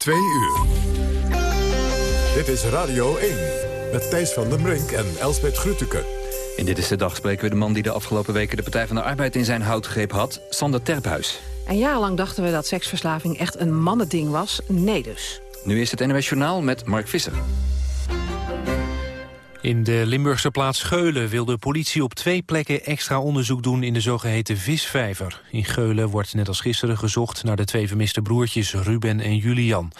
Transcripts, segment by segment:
Twee uur. Dit is Radio 1 met Thijs van den Brink en Elsbeth Grütke. In Dit is de Dag spreken we de man die de afgelopen weken... de Partij van de Arbeid in zijn houtgreep had, Sander Terphuis. En jarenlang dachten we dat seksverslaving echt een mannending was. Nee dus. Nu is het NOS Journaal met Mark Visser. In de Limburgse plaats Geulen wil de politie op twee plekken extra onderzoek doen in de zogeheten visvijver. In Geulen wordt net als gisteren gezocht naar de twee vermiste broertjes Ruben en Julian.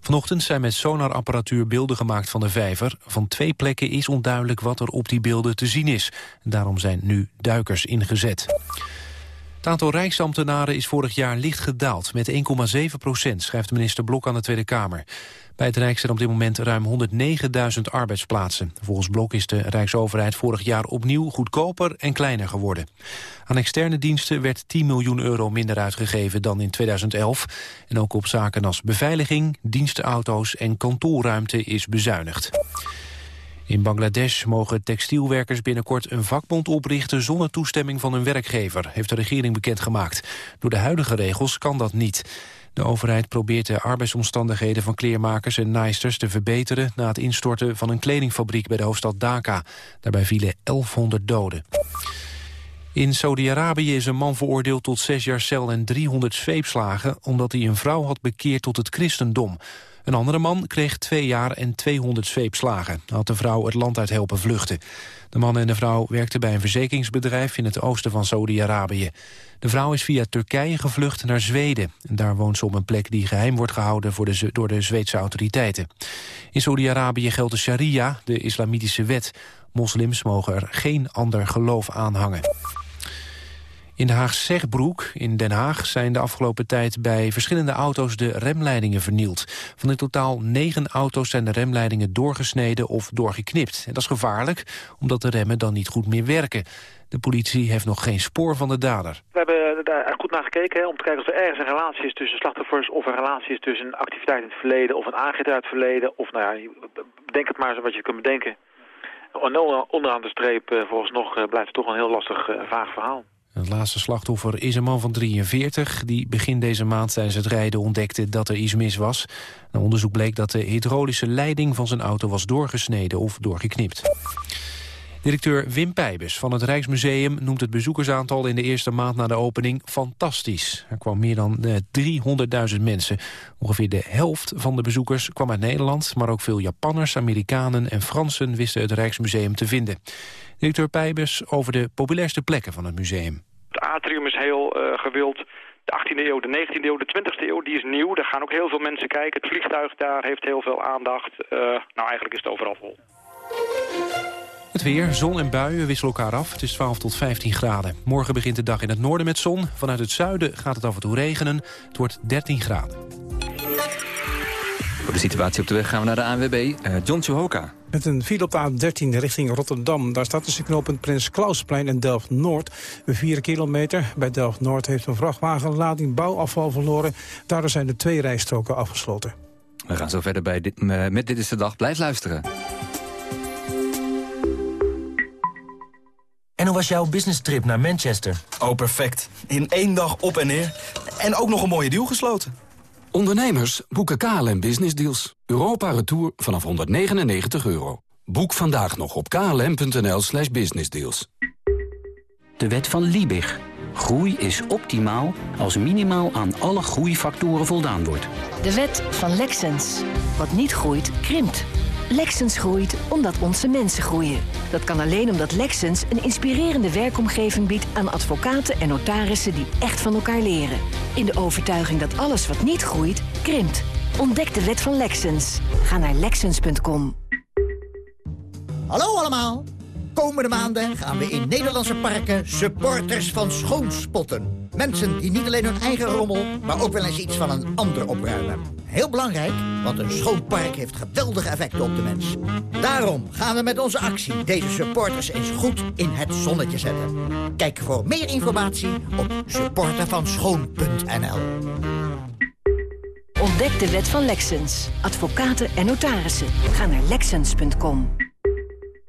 Vanochtend zijn met sonarapparatuur beelden gemaakt van de vijver. Van twee plekken is onduidelijk wat er op die beelden te zien is. Daarom zijn nu duikers ingezet. Het aantal rijksambtenaren is vorig jaar licht gedaald met 1,7 procent, schrijft minister Blok aan de Tweede Kamer. Bij het Rijk zijn op dit moment ruim 109.000 arbeidsplaatsen. Volgens Blok is de Rijksoverheid vorig jaar opnieuw goedkoper en kleiner geworden. Aan externe diensten werd 10 miljoen euro minder uitgegeven dan in 2011. En ook op zaken als beveiliging, dienstenauto's en kantoorruimte is bezuinigd. In Bangladesh mogen textielwerkers binnenkort een vakbond oprichten zonder toestemming van hun werkgever, heeft de regering bekendgemaakt. Door de huidige regels kan dat niet. De overheid probeert de arbeidsomstandigheden van kleermakers en naaisters te verbeteren na het instorten van een kledingfabriek bij de hoofdstad Dhaka. Daarbij vielen 1100 doden. In Saudi-Arabië is een man veroordeeld tot zes jaar cel en 300 zweepslagen... omdat hij een vrouw had bekeerd tot het christendom. Een andere man kreeg twee jaar en 200 zweepslagen. Had de vrouw het land uit helpen vluchten. De man en de vrouw werkten bij een verzekeringsbedrijf in het oosten van Saudi-Arabië. De vrouw is via Turkije gevlucht naar Zweden. En daar woont ze op een plek die geheim wordt gehouden voor de, door de Zweedse autoriteiten. In Saudi-Arabië geldt de sharia, de islamitische wet. Moslims mogen er geen ander geloof aanhangen. In de Haag-Zegbroek in Den Haag zijn de afgelopen tijd bij verschillende auto's de remleidingen vernield. Van in totaal negen auto's zijn de remleidingen doorgesneden of doorgeknipt. En dat is gevaarlijk, omdat de remmen dan niet goed meer werken. De politie heeft nog geen spoor van de dader. We hebben daar goed naar gekeken om te kijken of er ergens een relatie is tussen slachtoffers... of een relatie is tussen een activiteit in het verleden of een aangifte uit het verleden. Of nou ja, denk het maar zo wat je kunt bedenken. En onderaan de streep, eh, volgens nog, eh, blijft het toch een heel lastig uh, vaag verhaal. Het laatste slachtoffer is een man van 43... die begin deze maand tijdens het rijden ontdekte dat er iets mis was. Een onderzoek bleek dat de hydraulische leiding van zijn auto was doorgesneden of doorgeknipt. Directeur Wim Pijbes van het Rijksmuseum noemt het bezoekersaantal in de eerste maand na de opening fantastisch. Er kwam meer dan 300.000 mensen. Ongeveer de helft van de bezoekers kwam uit Nederland, maar ook veel Japanners, Amerikanen en Fransen wisten het Rijksmuseum te vinden. Directeur Pijbes over de populairste plekken van het museum. Het atrium is heel uh, gewild. De 18e eeuw, de 19e eeuw, de 20e eeuw, die is nieuw. Daar gaan ook heel veel mensen kijken. Het vliegtuig daar heeft heel veel aandacht. Uh, nou, eigenlijk is het overal vol. Het weer, zon en buien wisselen elkaar af. Het is 12 tot 15 graden. Morgen begint de dag in het noorden met zon. Vanuit het zuiden gaat het af en toe regenen. Het wordt 13 graden. Voor de situatie op de weg gaan we naar de ANWB. Uh, John Tjohoka. Met een file op de A13 richting Rotterdam. Daar staat tussen knooppunt Prins Klausplein en Delft-Noord. 4 kilometer. Bij Delft-Noord heeft een vrachtwagenlading bouwafval verloren. Daardoor zijn de twee rijstroken afgesloten. We gaan zo verder bij dit, met Dit is de Dag. Blijf luisteren. En hoe was jouw business trip naar Manchester? Oh, perfect. In één dag op en neer. En ook nog een mooie deal gesloten. Ondernemers boeken KLM Business Deals. Europa Retour vanaf 199 euro. Boek vandaag nog op klm.nl slash businessdeals. De wet van Liebig. Groei is optimaal als minimaal aan alle groeifactoren voldaan wordt. De wet van Lexens. Wat niet groeit, krimpt. Lexens groeit omdat onze mensen groeien. Dat kan alleen omdat Lexens een inspirerende werkomgeving biedt aan advocaten en notarissen die echt van elkaar leren. In de overtuiging dat alles wat niet groeit, krimpt. Ontdek de wet van Lexens. Ga naar lexens.com. Hallo allemaal. Komende maanden gaan we in Nederlandse parken supporters van schoon spotten. Mensen die niet alleen hun eigen rommel, maar ook wel eens iets van een ander opruimen. Heel belangrijk, want een schoon park heeft geweldige effecten op de mens. Daarom gaan we met onze actie deze supporters eens goed in het zonnetje zetten. Kijk voor meer informatie op supportervanschoon.nl Ontdek de wet van Lexens. Advocaten en notarissen. Ga naar Lexens.com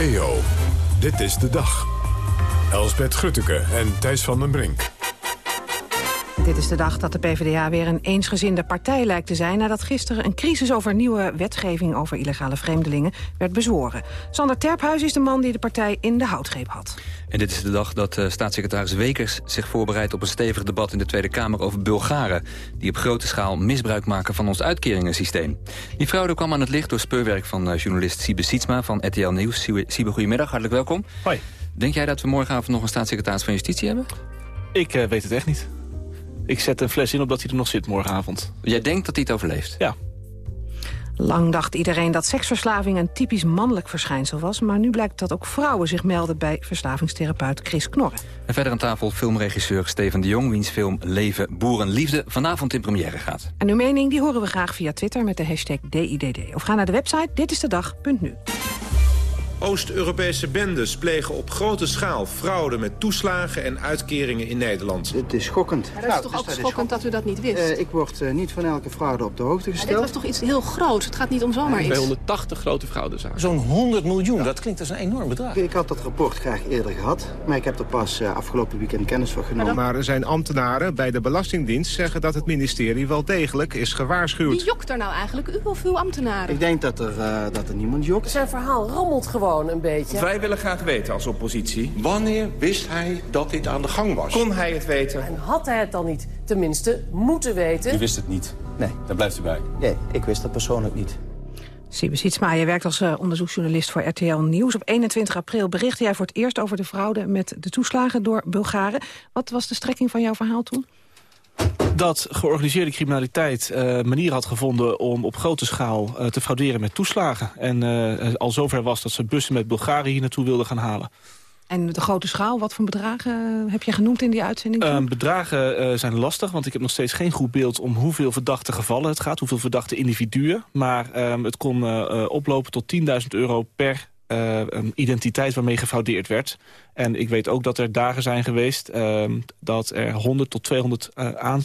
EO, dit is de dag. Elsbeth Grutteke en Thijs van den Brink. Dit is de dag dat de PvdA weer een eensgezinde partij lijkt te zijn... nadat gisteren een crisis over nieuwe wetgeving over illegale vreemdelingen werd bezworen. Sander Terphuis is de man die de partij in de houtgreep had. En dit is de dag dat uh, staatssecretaris Wekers zich voorbereidt op een stevig debat in de Tweede Kamer over Bulgaren... die op grote schaal misbruik maken van ons uitkeringensysteem. Die fraude kwam aan het licht door speurwerk van uh, journalist Siebe Sietsma van RTL Nieuws. Siebe, goedemiddag, hartelijk welkom. Hoi. Denk jij dat we morgenavond nog een staatssecretaris van Justitie hebben? Ik uh, weet het echt niet. Ik zet een fles in opdat hij er nog zit morgenavond. Jij denkt dat hij het overleeft? Ja. Lang dacht iedereen dat seksverslaving een typisch mannelijk verschijnsel was... maar nu blijkt dat ook vrouwen zich melden bij verslavingstherapeut Chris Knorren. En verder aan tafel filmregisseur Steven de Jong... wiens film Leven, Boerenliefde vanavond in première gaat. En uw mening die horen we graag via Twitter met de hashtag DIDD. Of ga naar de website ditistedag.nu. Oost-Europese bendes plegen op grote schaal fraude met toeslagen en uitkeringen in Nederland. Het is schokkend. Maar dat is toch ook schokkend dat u dat niet wist? Uh, ik word uh, niet van elke fraude op de hoogte gesteld. Maar dit was toch iets heel groots? Het gaat niet om zomaar iets. 280 grote fraudezaken. Zo'n 100 miljoen, ja. dat klinkt als een enorm bedrag. Ik had dat rapport graag eerder gehad, maar ik heb er pas uh, afgelopen weekend kennis van genomen. Maar er zijn ambtenaren bij de Belastingdienst zeggen dat het ministerie wel degelijk is gewaarschuwd. Wie jokt er nou eigenlijk, u of uw ambtenaren? Ik denk dat er, dat er niemand jokt. Zijn verhaal rommelt gewoon een beetje. Wij willen graag weten als oppositie. Wanneer wist hij dat dit aan de gang was? Kon hij het weten? En had hij het dan niet tenminste moeten weten? U wist het niet? Nee. Daar blijft u bij? Nee, ik wist dat persoonlijk niet. Siebe Sietsma, je werkt als uh, onderzoeksjournalist voor RTL Nieuws. Op 21 april berichtte jij voor het eerst over de fraude met de toeslagen door Bulgaren. Wat was de strekking van jouw verhaal toen? Dat georganiseerde criminaliteit uh, manier had gevonden om op grote schaal uh, te frauderen met toeslagen. En uh, al zover was dat ze bussen met Bulgarië hier naartoe wilden gaan halen. En de grote schaal, wat voor bedragen heb je genoemd in die uitzending? Uh, bedragen uh, zijn lastig, want ik heb nog steeds geen goed beeld... om hoeveel verdachte gevallen het gaat, hoeveel verdachte individuen. Maar uh, het kon uh, oplopen tot 10.000 euro per uh, um, identiteit waarmee gefraudeerd werd. En ik weet ook dat er dagen zijn geweest uh, dat er 100 tot 200 uh, aan,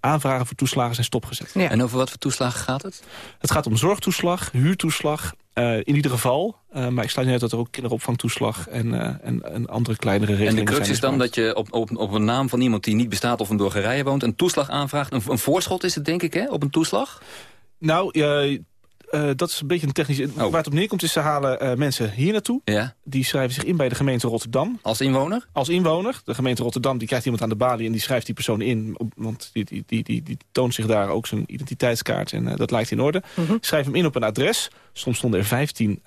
aanvragen voor toeslagen zijn stopgezet. Ja. En over wat voor toeslagen gaat het? Het gaat om zorgtoeslag, huurtoeslag, uh, in ieder geval. Uh, maar ik sluit niet uit dat er ook kinderopvangtoeslag en, uh, en, en andere kleinere regelingen zijn. En de crux is dan dat je op, op, op een naam van iemand die niet bestaat of in Bulgarije woont... een toeslag aanvraagt. Een, een voorschot is het denk ik, hè, op een toeslag? Nou, uh, dat is een beetje een technisch... Oh. Waar het op neerkomt is ze halen uh, mensen hier naartoe. Ja. Die schrijven zich in bij de gemeente Rotterdam. Als inwoner? Als inwoner. De gemeente Rotterdam die krijgt iemand aan de balie... en die schrijft die persoon in. Op, want die, die, die, die, die toont zich daar ook zijn identiteitskaart. En uh, dat lijkt in orde. Mhm. Mm -hmm. Schrijf hem in op een adres. Soms stonden er 15,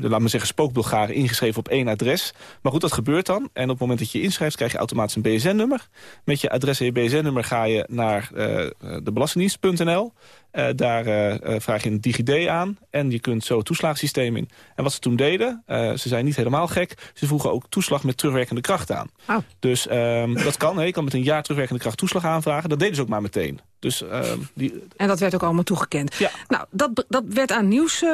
laat maar zeggen, spookbulgaren ingeschreven op één adres. Maar goed, dat gebeurt dan. En op het moment dat je inschrijft, krijg je automatisch een BSN-nummer. Met je adres en je BSN-nummer ga je naar de belastingdienst.nl. Uh, daar uh, vraag je een DigiD aan en je kunt zo het toeslagsysteem in. En wat ze toen deden, uh, ze zijn niet helemaal gek... ze vroegen ook toeslag met terugwerkende kracht aan. Oh. Dus um, dat kan, hè. je kan met een jaar terugwerkende kracht toeslag aanvragen. Dat deden ze ook maar meteen. Dus, die... En dat werd ook allemaal toegekend. Ja. Nou, dat, dat werd aan nieuws,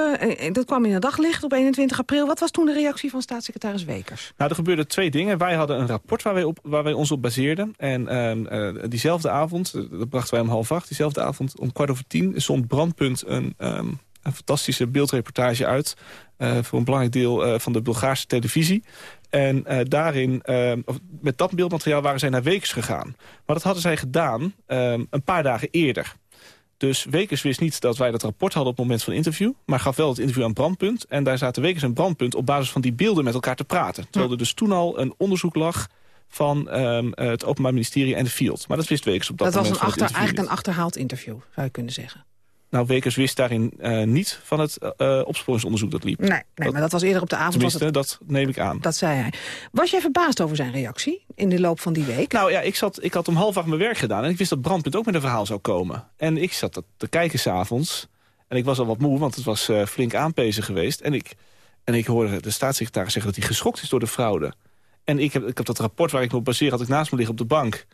dat kwam in het daglicht op 21 april. Wat was toen de reactie van staatssecretaris Wekers? Nou, er gebeurden twee dingen. Wij hadden een rapport waar wij, op, waar wij ons op baseerden. En diezelfde avond, dat brachten wij om half acht... diezelfde avond om kwart over tien zond Brandpunt een, um, een fantastische beeldreportage uit... Voor een belangrijk deel van de Bulgaarse televisie. En uh, daarin, met dat beeldmateriaal waren zij naar Wekers gegaan. Maar dat hadden zij gedaan een paar dagen eerder. Dus Wekers wist niet dat wij dat rapport hadden op het moment van interview... maar gaf wel het interview aan Brandpunt. En daar zaten Wekers en Brandpunt op basis van die beelden met elkaar te praten. Terwijl er dus toen al een onderzoek lag van um, het Openbaar Ministerie en de Field. Maar dat wist Wekers op dat, dat moment was een achter, eigenlijk een achterhaald interview, zou je kunnen zeggen. Nou, Wekers wist daarin uh, niet van het uh, opsporingsonderzoek dat liep. Nee, nee dat, maar dat was eerder op de avond. Tenminste, het, dat neem ik aan. Dat zei hij. Was jij verbaasd over zijn reactie in de loop van die week? Nou ja, ik, zat, ik had om half acht mijn werk gedaan... en ik wist dat Brandpunt ook met een verhaal zou komen. En ik zat te kijken s'avonds. En ik was al wat moe, want het was uh, flink aanpezen geweest. En ik, en ik hoorde de staatssecretaris zeggen dat hij geschokt is door de fraude. En ik heb, ik heb dat rapport waar ik me op baseer, had ik naast me liggen op de bank.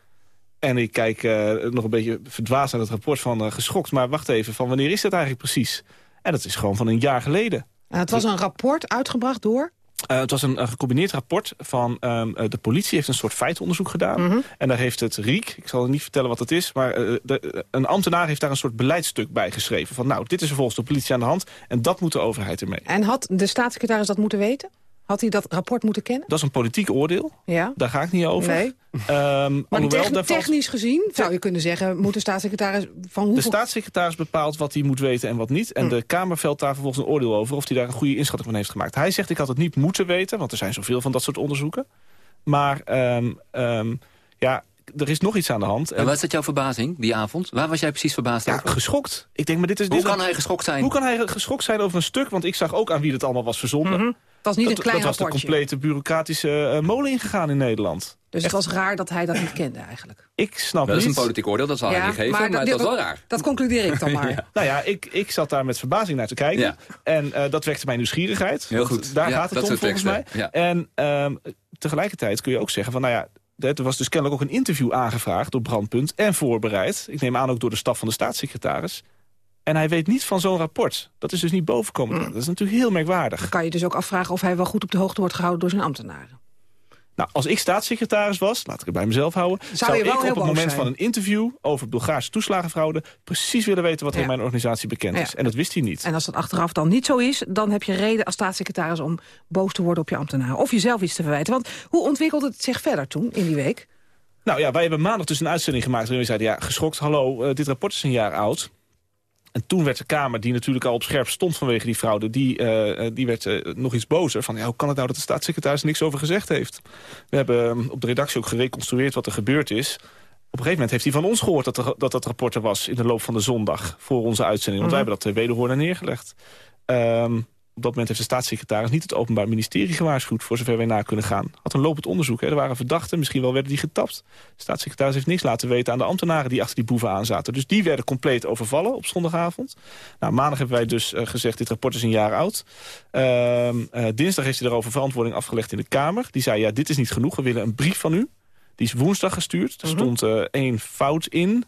En ik kijk eh, nog een beetje verdwaasd naar het rapport van uh, geschokt. Maar wacht even, van wanneer is dat eigenlijk precies? En dat is gewoon van een jaar geleden. En het was een rapport uitgebracht door? Uh, het was een, een, gecombineerd rapport van um, de politie heeft een soort feitenonderzoek gedaan. Mm -hmm. En daar heeft het RIEK, ik zal niet vertellen wat het is... maar uh, de, een ambtenaar heeft daar een soort beleidstuk bij geschreven. Van nou, dit is er volgens de politie aan de hand en dat moet de overheid ermee. En had de staatssecretaris dat moeten weten? Had hij dat rapport moeten kennen? Dat is een politiek oordeel. Ja. Daar ga ik niet over. Nee. Um, maar technisch, technisch gezien zou je kunnen zeggen... moet de staatssecretaris van hoeveel... De staatssecretaris bepaalt wat hij moet weten en wat niet. En hm. de Kamer velt daar vervolgens een oordeel over... of hij daar een goede inschatting van heeft gemaakt. Hij zegt, ik had het niet moeten weten... want er zijn zoveel van dat soort onderzoeken. Maar um, um, ja, er is nog iets aan de hand. En wat is dat jouw verbazing, die avond? Waar was jij precies verbaasd ja, over? geschokt. Ik denk, maar dit is, hoe dit kan hij geschokt zijn? Hoe kan hij geschokt zijn over een stuk? Want ik zag ook aan wie het allemaal was verzonden. Mm -hmm. Dat was niet een klein Dat was de complete bureaucratische uh, molen ingegaan in Nederland. Dus Echt. het was raar dat hij dat niet kende eigenlijk. Ik snap dat niet. is een politiek oordeel, dat zal ja, hij niet geven, maar, maar dat, dat was wel raar. Dat concludeer ik dan maar. ja. Nou ja, ik, ik zat daar met verbazing naar te kijken. Ja. En uh, dat wekte mijn nieuwsgierigheid. Heel goed. Daar gaat het om volgens mij. En um, tegelijkertijd kun je ook zeggen van, nou ja... Er was dus kennelijk ook een interview aangevraagd door Brandpunt en voorbereid. Ik neem aan ook door de staf van de staatssecretaris. En hij weet niet van zo'n rapport. Dat is dus niet bovenkomen. Mm. Dat is natuurlijk heel merkwaardig. Dan kan je dus ook afvragen of hij wel goed op de hoogte wordt gehouden door zijn ambtenaren. Nou, als ik staatssecretaris was, laat ik het bij mezelf houden... zou, ik op het moment zijn. van een interview over Bulgaarse toeslagenfraude... precies willen weten wat Ja. in mijn organisatie bekend is. Ja. En dat wist hij niet. En als dat achteraf dan niet zo is, dan heb je reden als staatssecretaris om boos te worden op je ambtenaren. Of jezelf iets te verwijten. Want hoe ontwikkelde het zich verder toen, in die week? Nou ja, wij hebben maandag dus een uitzending gemaakt... waarin we zeiden, ja, geschokt, hallo, eh, dit rapport is een jaar oud... En toen werd de Kamer, die natuurlijk al op scherp stond vanwege die fraude... die, uh, die werd uh, nog iets bozer. Van, ja, hoe kan het nou dat de staatssecretaris niks over gezegd heeft? We hebben uh, op de redactie ook gereconstrueerd wat er gebeurd is. Op een gegeven moment heeft hij van ons gehoord dat er, dat, dat rapport er was... in de loop van de zondag voor onze uitzending. Want wij hebben dat wederhoor neergelegd. Um, op dat moment heeft de staatssecretaris niet het Openbaar Ministerie gewaarschuwd... voor zover wij na kunnen gaan. Had een lopend onderzoek. Hè. Er waren verdachten, misschien wel werden die getapt. De staatssecretaris heeft niks laten weten aan de ambtenaren... die achter die boeven aan zaten. Dus die werden compleet overvallen op zondagavond. Nou, maandag hebben wij dus uh, gezegd, dit rapport is een jaar oud. Uh, uh, dinsdag heeft hij daarover verantwoording afgelegd in de Kamer. Die zei, ja, dit is niet genoeg, we willen een brief van u. Die is woensdag gestuurd. Er stond uh, één fout in...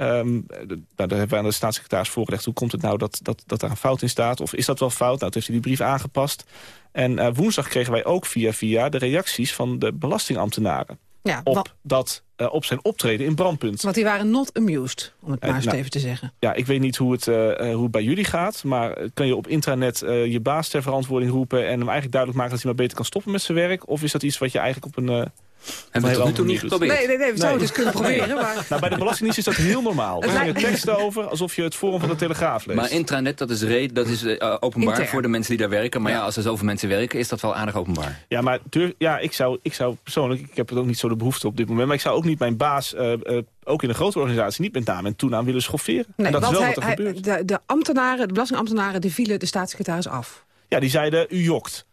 Um, nou, daar hebben we aan de staatssecretaris voorgelegd... hoe komt het nou dat, dat, dat daar een fout in staat? Of is dat wel fout? Nou, toen heeft hij die brief aangepast. En uh, woensdag kregen wij ook via via de reacties van de belastingambtenaren... Ja, op, dat, uh, op zijn optreden in Brandpunt. Want die waren not amused, om het maar eens nou, even te zeggen. Ja, ik weet niet hoe het, hoe het bij jullie gaat... maar kan je op intranet je baas ter verantwoording roepen... en hem eigenlijk duidelijk maken dat hij maar beter kan stoppen met zijn werk? Of is dat iets wat je eigenlijk op een... Hebben we tot nu toe niet geprobeerd? Nee, nee, nee, we zouden het dus kunnen proberen. Maar... Nou, bij de Belastingdienst is dat heel normaal. Er zijn teksten over alsof je het forum van de Telegraaf leest. Maar intranet, dat is, red, dat is uh, openbaar Intern. voor de mensen die daar werken. Maar ja. als er zoveel mensen werken, is dat wel aardig openbaar. Ja, maar ja, ik, zou, ik zou persoonlijk, ik heb het ook niet zo de behoefte op dit moment... maar ik zou ook niet mijn baas, uh, uh, ook in een grote organisatie... niet met naam en toenaam willen schofferen. Nee, en dat is wel hij, wat er hij, gebeurt. De, de, ambtenaren, de belastingambtenaren die vielen de staatssecretaris af. Ja, die zeiden, u jokt.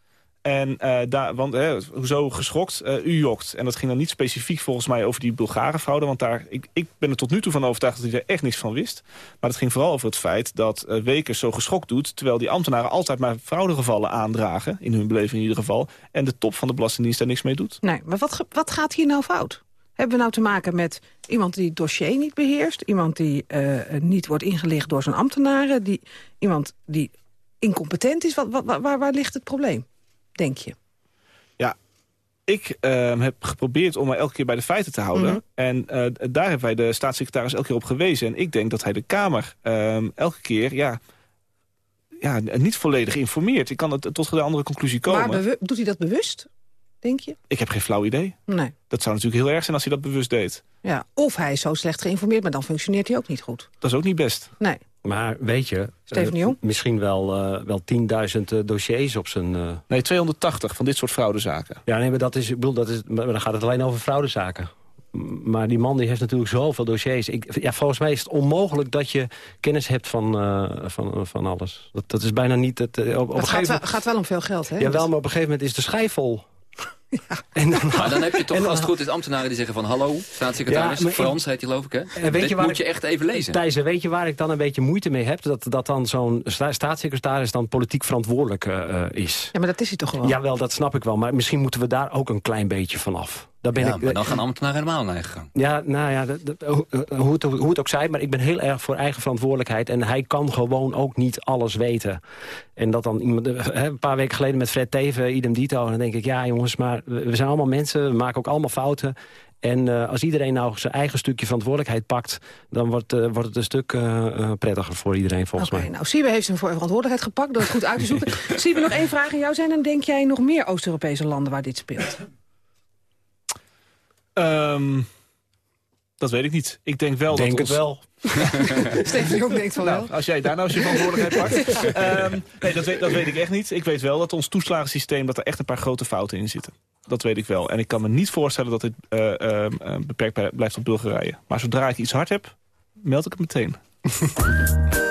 En uh, daar, want hè, hoezo geschokt, uh, u jokt. En dat ging dan niet specifiek volgens mij over die Bulgarenfraude. Want daar, ik, ik ben er tot nu toe van overtuigd dat hij er echt niks van wist. Maar het ging vooral over het feit dat uh, Wekers zo geschokt doet... terwijl die ambtenaren altijd maar fraudegevallen aandragen. In hun beleving in ieder geval. En de top van de Belastingdienst daar niks mee doet. Nee, maar wat, wat gaat hier nou fout? Hebben we nou te maken met iemand die het dossier niet beheerst? Iemand die niet wordt ingelicht door zijn ambtenaren? Die, iemand die incompetent is? Wat, waar ligt het probleem? Denk je? Ja, ik uh, heb geprobeerd om mij elke keer bij de feiten te houden. Mm -hmm. En uh, daar hebben wij de staatssecretaris elke keer op gewezen. En ik denk dat hij de Kamer uh, elke keer ja, ja, niet volledig informeert. Ik kan het tot een andere conclusie komen. Maar doet hij dat bewust, denk je? Ik heb geen flauw idee. Nee. Dat zou natuurlijk heel erg zijn als hij dat bewust deed. Ja, of hij is zo slecht geïnformeerd, maar dan functioneert hij ook niet goed. Dat is ook niet best. Nee. Maar weet je, uh, misschien wel, uh, wel 10.000 uh, dossiers op zijn... Uh... Nee, 280 van dit soort fraudezaken. Ja, nee, maar, dat is, ik bedoel, dat is, maar dan gaat het alleen over fraudezaken. Maar die man die heeft natuurlijk zoveel dossiers. Ik, ja, volgens mij is het onmogelijk dat je kennis hebt van, van, van alles. Dat, dat is bijna niet... Het, op, op het gaat, gegeven... wel, gaat wel om veel geld, hè? Jawel, maar op een gegeven moment is de schijf vol. Ja. En dan, maar dan heb je toch, als het goed is, ambtenaren die zeggen van... hallo, staatssecretaris, ja, Frans heet hij geloof ik, hè? Weet Dit je waar moet ik, je echt even lezen. Thijs, weet je waar ik dan een beetje moeite mee heb? Dat, dat dan zo'n sta staatssecretaris dan politiek verantwoordelijk uh, is. Ja, maar dat is hij toch gewoon? Jawel, dat snap ik wel. Maar misschien moeten we daar ook een klein beetje van af. Daar ben ja, ik, maar dan gaan ambtenaren helemaal naar eigen gang. Ja, nou ja, dat, dat- hoe, hoe het, hoe het ook zij, maar ik ben heel erg voor eigen verantwoordelijkheid. En hij kan gewoon ook niet alles weten. En dat dan iemand, eh, hè, een paar weken geleden met Fred Teven, idem dito. En dan denk ik, ja jongens, maar we zijn allemaal mensen, we maken ook allemaal fouten. En eh, als iedereen nou zijn eigen stukje verantwoordelijkheid pakt... dan wordt, eh, wordt het een stuk eh, eh, prettiger voor iedereen, volgens Oké, mij. nou, Siebe heeft zijn verantwoordelijkheid gepakt door het goed uit te zoeken. Siebe, nog één vraag aan jou. Zijn er, denk jij, nog meer Oost-Europese landen waar dit speelt? Ehm, dat weet ik niet. Ik denk wel Denk dat het ons... wel. Steven Jong denkt van Nou, wel. als jij daar nou eens je verantwoordelijkheid pakt. Ehm, nee, dat weet, dat weet ik echt niet. Ik weet wel dat ons toeslagensysteem, dat er echt een paar grote fouten in zitten. Dat weet ik wel. En ik kan me niet voorstellen dat dit eh, ehm, eh, beperkt blijft op Bulgarije. Maar zodra ik iets hard heb, meld ik het meteen.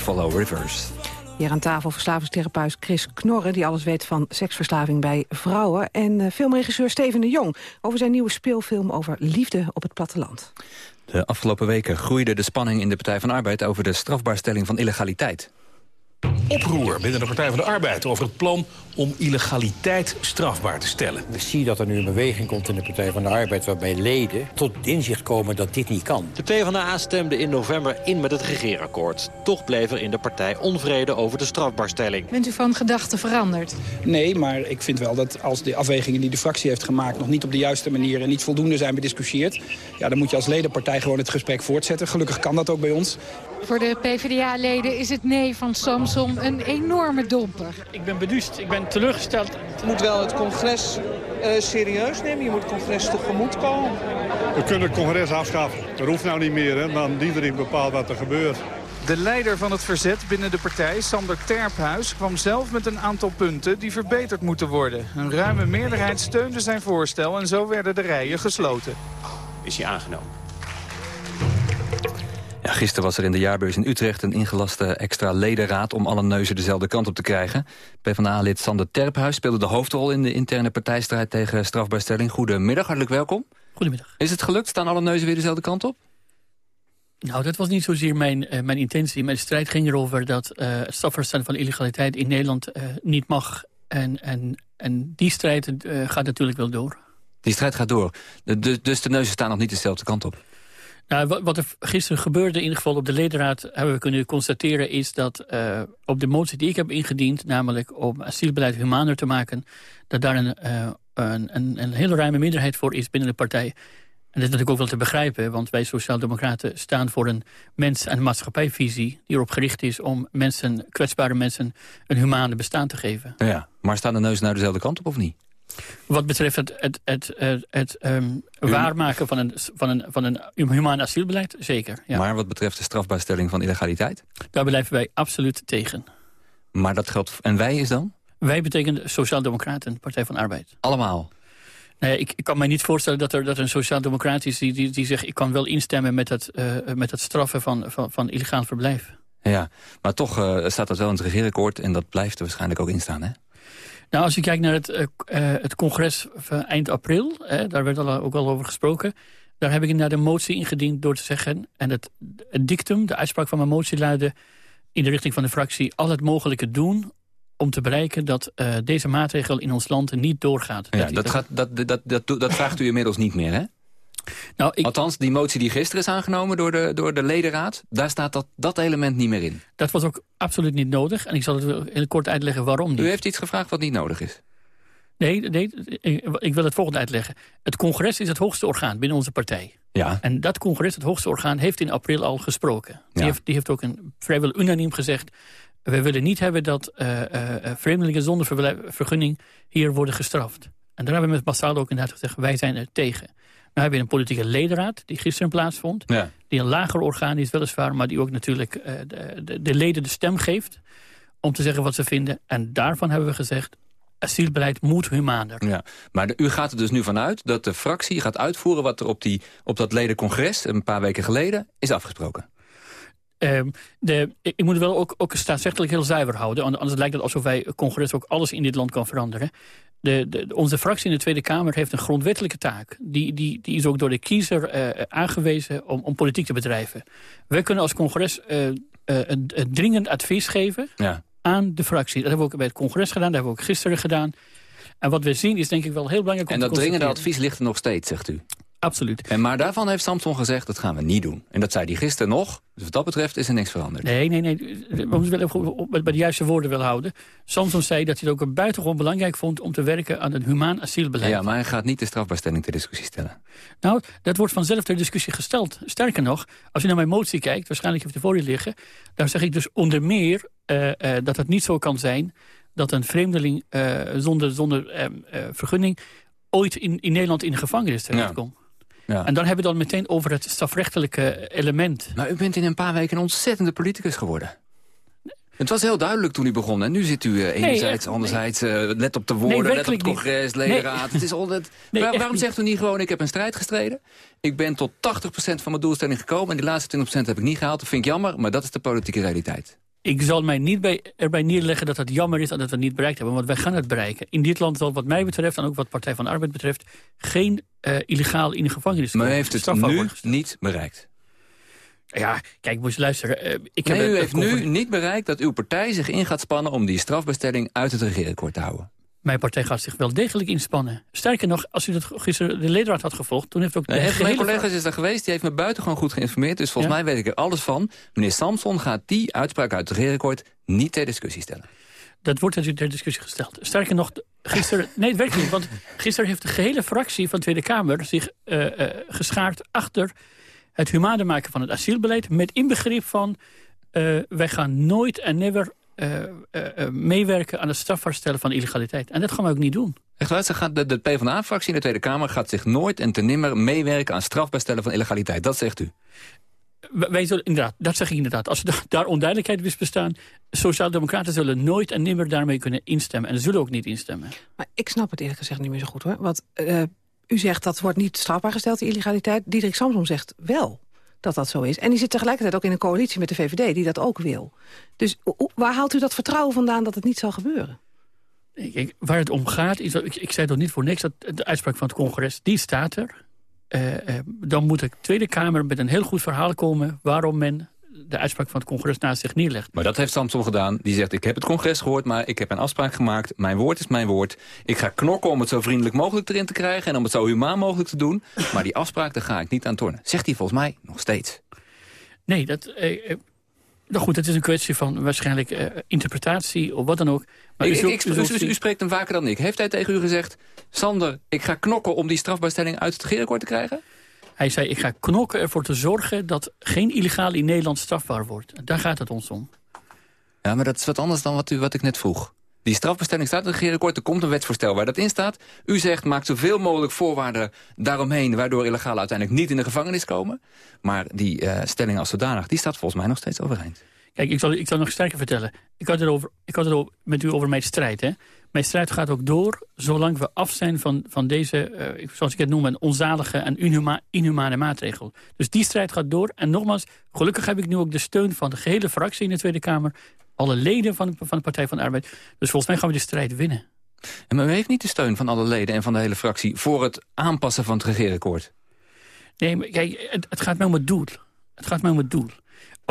Follow Rivers. Hier aan tafel verslavingstherapeut Chris Knorren... die alles weet van seksverslaving bij vrouwen. En eh, filmregisseur Steven de Jong over zijn nieuwe speelfilm... over liefde op het platteland. De afgelopen weken groeide de spanning in de Partij van de Arbeid... over de strafbaarstelling van illegaliteit. Oproer binnen de Partij van de Arbeid over het plan om illegaliteit strafbaar te stellen. Ik zie dat er nu een beweging komt in de Partij van de Arbeid... waarbij leden tot inzicht komen dat dit niet kan. De PvdA stemde in november in met het regeerakkoord. Toch bleef er in de partij onvrede over de strafbaarstelling. Bent u van gedachten veranderd? Nee, maar ik vind wel dat als de afwegingen die de fractie heeft gemaakt... nog niet op de juiste manier en niet voldoende zijn bediscussieerd... Ja, dan moet je als ledenpartij gewoon het gesprek voortzetten. Gelukkig kan dat ook bij ons. Voor de PvdA-leden is het nee van Samson een enorme domper. Ik ben beduust, ik ben teleurgesteld. Je moet wel het congres eh, serieus nemen. Je moet het congres tegemoet komen. We kunnen het congres afschaffen. Dat hoeft nou niet meer, hè? dan iedereen bepaalt wat er gebeurt. De leider van het verzet binnen de partij, Sander Terphuis, kwam zelf met een aantal punten die verbeterd moeten worden. Een ruime meerderheid steunde zijn voorstel en zo werden de rijen gesloten. Is hij aangenomen? Ja, Gisteren was er in de jaarbeurs in Utrecht een ingelaste extra ledenraad... om alle neuzen dezelfde kant op te krijgen. PvdA-lid Sander Terphuis speelde de hoofdrol in de interne partijstrijd tegen strafbaarstelling. Goedemiddag, hartelijk welkom. Goedemiddag. Is het gelukt? Staan alle neuzen weer dezelfde kant op? Nou, dat was niet zozeer mijn, eh, mijn intentie. Mijn strijd ging erover dat eh, het strafbaarstellen van illegaliteit in Nederland eh, niet mag. En, en, en die strijd gaat natuurlijk wel door. Die strijd gaat door. De- dus de neuzen staan nog niet dezelfde kant op. Nou, wat, er gisteren gebeurde, in ieder geval op de ledenraad... hebben we kunnen constateren, is dat eh, op de motie die ik heb ingediend... namelijk om asielbeleid humaner te maken... dat daar een, eh, een, een, een hele ruime meerderheid voor is binnen de partij. En dat is natuurlijk ook wel te begrijpen... want wij Sociaaldemocraten staan voor een mens- en maatschappijvisie... die erop gericht is om mensen, kwetsbare mensen een humane bestaan te geven. Ja, maar staan de neuzen nou dezelfde kant op of niet? Wat betreft het, het, het, het, het ehm, waarmaken van een, van, een, van een humaan asielbeleid, zeker. Ja. Maar wat betreft de strafbaarstelling van illegaliteit? Daar blijven wij absoluut tegen. Maar dat geldt... En wij is dan? Wij betekenen Sociaaldemocraten, Partij van Arbeid. Allemaal? Nou ja, ik, ik kan mij niet voorstellen dat er, dat er een sociaaldemocraat is die, die, die zegt... ik kan wel instemmen met het, eh, met het straffen van, van, van illegaal verblijf. Ja, maar toch eh, staat dat wel in het regeerakkoord... en dat blijft er waarschijnlijk ook in staan, hè? Nou, als je kijkt naar het, eh, eh, het congres van eind april... Hè, daar werd al, ook al over gesproken... daar heb ik inderdaad een motie ingediend door te zeggen... en het, dictum, de uitspraak van mijn motie luidde... in de richting van de fractie al het mogelijke doen om te bereiken dat eh, deze maatregel in ons land niet doorgaat. Ja, dat, gaat, dat, dat, dat, dat vraagt u inmiddels niet meer, hè? Nou, ik... Althans, die motie die gisteren is aangenomen door de, door de ledenraad... daar staat dat, dat element niet meer in. Dat was ook absoluut niet nodig. En ik zal het heel kort uitleggen waarom niet. U heeft iets gevraagd wat niet nodig is. Nee, nee ik, wil het volgende uitleggen. Het congres is het hoogste orgaan binnen onze partij. Ja. En dat congres, het hoogste orgaan, heeft in april al gesproken. Die, heeft, die heeft ook een, vrijwel unaniem gezegd... we willen niet hebben dat eh, eh, eh, vreemdelingen zonder vergunning hier worden gestraft. En daar hebben we met massaal ook inderdaad gezegd... wij zijn er tegen. Nou hebben we een politieke ledenraad die gisteren plaatsvond... Ja. die een lager orgaan is weliswaar... maar die ook natuurlijk eh, de, de, de leden de stem geeft... om te zeggen wat ze vinden. En daarvan hebben we gezegd... asielbeleid moet humaner. Ja, maar de- u gaat er dus nu vanuit dat de fractie gaat uitvoeren... wat er op, die, op dat ledencongres een paar weken geleden is afgesproken. Ehm, de, ik moet wel ook, ook staatsrechtelijk heel zuiver houden. Anders lijkt het alsof wij het congres ook alles in dit land kan veranderen. De, onze fractie in de Tweede Kamer heeft een grondwettelijke taak. Die, die, die is ook door de kiezer eh, aangewezen om, om politiek te bedrijven. Wij kunnen als congres eh, eh, een, een dringend advies geven Ja. aan de fractie. Dat hebben we ook bij het congres gedaan, dat hebben we ook gisteren gedaan. En wat we zien is denk ik wel heel belangrijk om En dat dringende advies ligt er nog steeds, zegt u. Absoluut. En maar daarvan heeft Samson gezegd, dat gaan we niet doen. En dat zei hij gisteren nog. Dus wat dat betreft is er niks veranderd. Nee, nee, nee. We moeten wel even bij de juiste woorden wel houden. Samson zei dat hij het ook buitengewoon belangrijk vond... om te werken aan een humaan asielbeleid. Ja, maar hij gaat niet de strafbaarstelling ter discussie stellen. Nou, dat wordt vanzelf ter discussie gesteld. Sterker nog, als u naar mijn motie kijkt... waarschijnlijk heeft u voor u liggen... daar zeg ik dus onder meer eh, eh, dat het niet zo kan zijn... dat een vreemdeling eh, zonder, zonder eh, eh, vergunning... ooit in, in Nederland in de gevangenis terechtkomt. Ja. En dan hebben we dan meteen over het strafrechtelijke element. Maar u bent in een paar weken een ontzettende politicus geworden. Het was heel duidelijk toen u begon. En nu zit u eh, enerzijds, nee. anderzijds... eh, let op de woorden, Nee, let op het congres, ledenraad. Nee. Het is al het, Nee, Waar- echt waarom zegt u niet gewoon... ik heb een strijd gestreden. Ik ben tot 80% van mijn doelstelling gekomen... en die laatste 20% heb ik niet gehaald. Dat vind ik jammer, maar dat is de politieke realiteit. Ik zal mij niet bij, erbij neerleggen dat het jammer is dat we het niet bereikt hebben. Want wij gaan het bereiken. In dit land zal wat mij betreft, en ook wat Partij van de Arbeid betreft... geen eh, illegaal in de gevangenis Maar u heeft het nu niet bereikt. Ja, kijk, moet je luisteren. eh, ik nee, u heeft nu niet bereikt dat uw partij zich in gaat spannen... om die strafbestelling uit het regeerakkoord te houden. Mijn partij gaat zich wel degelijk inspannen. Sterker nog, als u dat gisteren de ledenraad had gevolgd... toen heeft ook de Nee, van mijn collega's is daar geweest, die heeft me buitengewoon goed geïnformeerd. Dus volgens mij weet ik er alles van. Meneer Samson gaat die uitspraak uit het regeerakkoord niet ter discussie stellen. Dat wordt natuurlijk ter discussie gesteld. Sterker nog, gisteren... Nee, het werkt niet. Want gisteren heeft de gehele fractie van de Tweede Kamer... zich eh, geschaard achter het humane maken van het asielbeleid... met inbegrip van... eh, wij gaan nooit en never meewerken aan het strafbaarstellen van illegaliteit. En dat gaan we ook niet doen. Echt waar, ze gaat, de, de PvdA-fractie in de Tweede Kamer gaat zich nooit en ten nimmer meewerken aan strafbaar stellen van illegaliteit. Dat zegt u. Wij zullen, inderdaad, dat zeg ik inderdaad. Als er da- daar onduidelijkheid is bestaan... Sociaaldemocraten zullen nooit en nimmer daarmee kunnen instemmen. En zullen ook niet instemmen. Maar ik snap het eerlijk gezegd niet meer zo goed hoor. Want eh, u zegt dat wordt niet strafbaar gesteld, die illegaliteit. Diederik Samsom zegt wel. Dat dat zo is. En die zit tegelijkertijd ook in een coalitie met de VVD die dat ook wil. Dus waar haalt u dat vertrouwen vandaan dat het niet zal gebeuren? Waar het om gaat, is dat, ik, ik zei toch niet voor niks... dat de uitspraak van het congres, die staat er. Eh, eh, dan moet de Tweede Kamer met een heel goed verhaal komen... waarom men de uitspraak van het congres naast zich neerlegt. Maar dat heeft Samson gedaan. Die zegt, ik heb het congres gehoord, maar ik heb een afspraak gemaakt. Mijn woord is mijn woord. Ik ga knokken om het zo vriendelijk mogelijk erin te krijgen... en om het zo humaan mogelijk te doen. Maar die afspraak, daar ga ik niet aan tornen. Zegt hij volgens mij nog steeds. Nee, dat... eh, eh, nou goed, het is een kwestie van waarschijnlijk eh, interpretatie of wat dan ook. Maar Ik- u zult- ik- u u, zult u- zien- u spreekt hem vaker dan ik. Heeft hij tegen u gezegd... Sander, ik ga knokken om die strafbaarstelling uit het regeerakkoord te krijgen? Hij zei, ik ga knokken ervoor te zorgen dat geen illegaal in Nederland strafbaar wordt. En Daar gaat het ons om. Ja, maar dat is wat anders dan wat, u, wat ik net vroeg. Die strafbestelling staat in het regeerakkoord. Er komt een wetsvoorstel waar dat in staat. U zegt, maak zoveel mogelijk voorwaarden daaromheen... waardoor illegalen uiteindelijk niet in de gevangenis komen. Maar die eh, stelling als zodanig, die staat volgens mij nog steeds overeind. Kijk, ik zal, ik zal nog sterker vertellen. Ik had het, over, ik had over, met u over mijn strijd. Hè? Mijn strijd gaat ook door zolang we af zijn van, van deze, eh, zoals ik het noem... een onzalige en inhuma, inhumane maatregel. Dus die strijd gaat door. En nogmaals, gelukkig heb ik nu ook de steun van de gehele fractie in de Tweede Kamer. Alle leden van, van de Partij van de Arbeid. Dus volgens mij gaan we de strijd winnen. En maar u heeft niet de steun van alle leden en van de hele fractie... voor het aanpassen van het regeerakkoord. Nee, maar kijk, het, het gaat mij om het doel. Het gaat mij om het doel.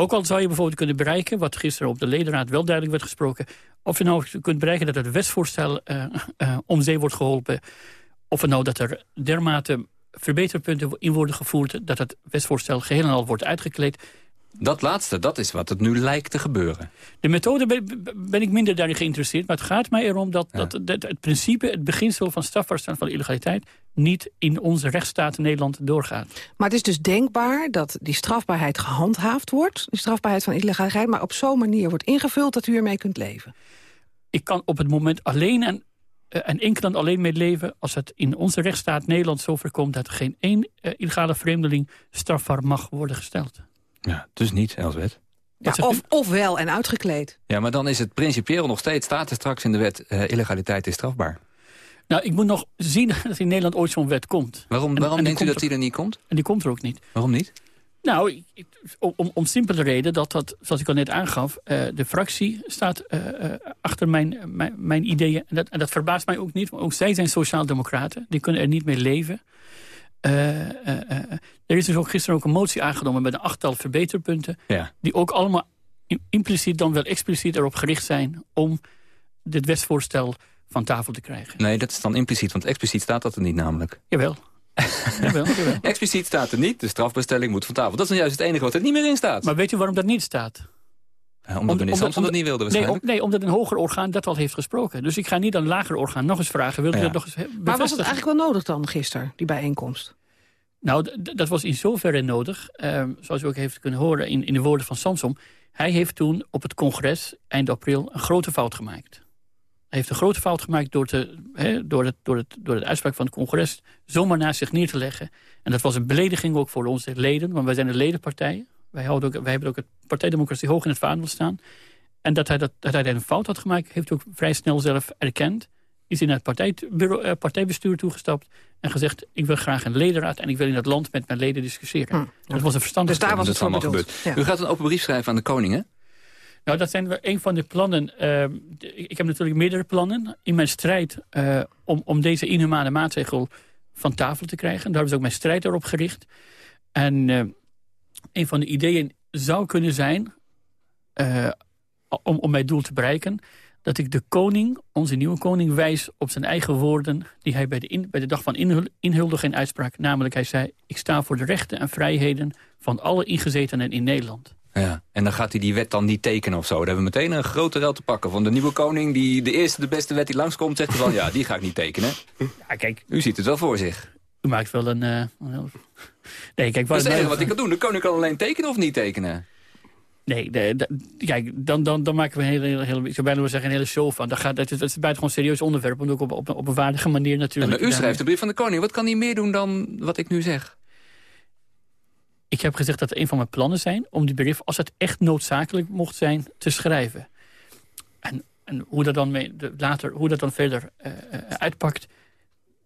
Ook al zou je bijvoorbeeld kunnen bereiken... wat gisteren op de ledenraad wel duidelijk werd gesproken... of je nou kunt bereiken dat het wetsvoorstel eh, om zee wordt geholpen... of nou dat er dermate verbeterpunten in worden gevoerd... dat het wetsvoorstel geheel en al wordt uitgekleed... Dat laatste, dat is wat het nu lijkt te gebeuren. De methode ben, ben ik minder daarin geïnteresseerd. Maar het gaat mij erom dat, dat, dat het principe, het beginsel van strafbaarstelling van illegaliteit... niet in onze rechtsstaat in Nederland doorgaat. Maar het is dus denkbaar dat die strafbaarheid gehandhaafd wordt... die strafbaarheid van illegaliteit, maar op zo'n manier wordt ingevuld... dat u ermee kunt leven. Ik kan op het moment alleen en, eh, en enkel en alleen mee leven... als het in onze rechtsstaat Nederland zo voorkomt... dat er geen één eh, illegale vreemdeling strafbaar mag worden gesteld. Ja, dus niet, Elsbeth. Ja, of, of wel en uitgekleed. Ja, maar dan is het principieel nog steeds... staat er straks in de wet, eh, illegaliteit is strafbaar. Nou, ik moet nog zien dat in Nederland ooit zo'n wet komt. Waarom, En- waarom en denkt u dat die er niet komt? En die komt er ook niet. Waarom niet? Nou, ik- ik- om, om, simpele reden dat dat, zoals ik al net aangaf... eh, de fractie staat eh, eh, achter mijn, mijn, mijn ideeën. En dat, en dat verbaast mij ook niet, want ook zij zijn sociaaldemocraten. Die kunnen er niet mee leven. Eh, eh, eh, er is dus ook gisteren ook een motie aangenomen... met een achttal verbeterpunten... Ja. die ook allemaal im- impliciet dan wel expliciet erop gericht zijn... om dit wetsvoorstel van tafel te krijgen. Nee, dat is dan impliciet, want expliciet staat dat er niet namelijk. Jawel. jawel, jawel. Expliciet staat er niet, de strafbestelling moet van tafel. Dat is nou juist het enige wat er niet meer in staat. Maar weet u waarom dat niet staat? Omdat meneer Samson dat niet wilde nee, waarschijnlijk. om- nee, omdat een hoger orgaan dat al heeft gesproken. Dus ik ga niet aan een lager orgaan nog eens vragen. Wilt u Ja. dat nog eens Maar was het eigenlijk wel nodig dan gisteren, die bijeenkomst? Nou, dat was in zoverre nodig. ehm, zoals u ook heeft kunnen horen in, in de woorden van Samson. Hij heeft toen op het congres eind april een grote fout gemaakt. Hij heeft een grote fout gemaakt door, te, hè, door, het, door, het, door de uitspraak van het congres... zomaar naast zich neer te leggen. En dat was een belediging ook voor onze leden. Want wij zijn een ledenpartij. Wij, houden ook, wij hebben ook het partijdemocratie hoog in het vaandel staan. En dat hij, dat, dat hij een fout had gemaakt... heeft hij ook vrij snel zelf erkend. Is in het partijbureau, eh, partijbestuur toegestapt en gezegd... ik wil graag een ledenraad en ik wil in het land met mijn leden discussiëren. Dat was een verstandige Dus daar was dat het is voor allemaal bedoeld. gebeurd. Ja. U gaat een open brief schrijven aan de koning, hè? Nou, dat zijn we een van de plannen. ehm, ik heb natuurlijk meerdere plannen in mijn strijd eh, om, om deze inhumane maatregel van tafel te krijgen. Daar is ook mijn strijd erop gericht. En eh, een van de ideeën zou kunnen zijn, eh, om, om mijn doel te bereiken, dat ik de koning, onze nieuwe koning, wijs op zijn eigen woorden... die hij bij de, in- bij de dag van inhul, inhuldiging uitsprak. Namelijk, hij zei, ik sta voor de rechten en vrijheden van alle ingezetenen in Nederland. Ja. En dan gaat hij die wet dan niet tekenen of zo. Dan hebben we meteen een grote rel te pakken. Van de nieuwe koning, die de eerste, de beste wet die langskomt... zegt hij van, ja, die ga ik niet tekenen. Ja, kijk. U ziet het wel voor zich. U maakt wel een... heel- nee, kijk, Dat waar is het enige wat ik kan doen. De koning kan alleen tekenen of niet tekenen. Nee, de, de- kijk, dan, dan, dan maken we een hele, hele, hele, ik zou bijna zeggen, een hele show van. Dat, gaat, dat, is, dat is een buitengewoon serieus onderwerp. En ook op, op, op een waardige manier En natuurlijk. u schrijft de brief van de koning. Wat kan hij meer doen dan wat ik nu zeg? Ik heb gezegd dat een van mijn plannen zijn... om die brief, als het echt noodzakelijk mocht zijn, te schrijven. En, en hoe, dat dan mee, de, later, hoe dat dan verder eh, eh, uitpakt...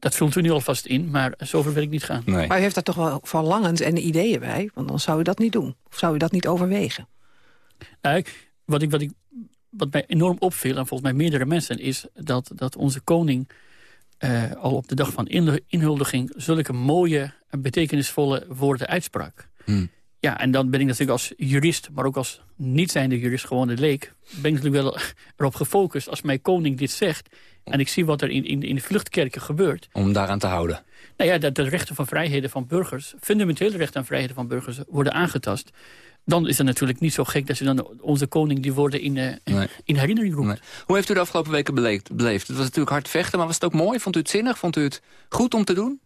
dat vult u nu alvast in, maar zover wil ik niet gaan. Maar u heeft daar toch wel verlangens en ideeën bij? Want dan zou u dat niet doen. Of zou u dat niet overwegen? Nou, ik- wat, ik, wat, ik, wat mij enorm opviel, en volgens mij meerdere mensen... is dat, dat onze koning eh, al op de dag van inhu- inhuldiging... zulke mooie en betekenisvolle woorden uitsprak. Hmm. Ja, en dan ben ik natuurlijk als jurist, maar ook als niet zijnde jurist, gewoon de leek... ben ik natuurlijk wel erop gefocust als mijn koning dit zegt... en ik zie wat er in, in, in de vluchtkerken gebeurt... Om daaraan te houden. nou ja, dat de rechten van vrijheden van burgers... fundamentele rechten en vrijheden van burgers worden aangetast... dan is het natuurlijk niet zo gek dat je dan onze koning die woorden in, Nee. in herinnering roept. Hoe heeft u de afgelopen weken beleefd? beleefd? Het was natuurlijk hard vechten, maar was het ook mooi? Vond u het zinnig? Vond u het goed om te doen?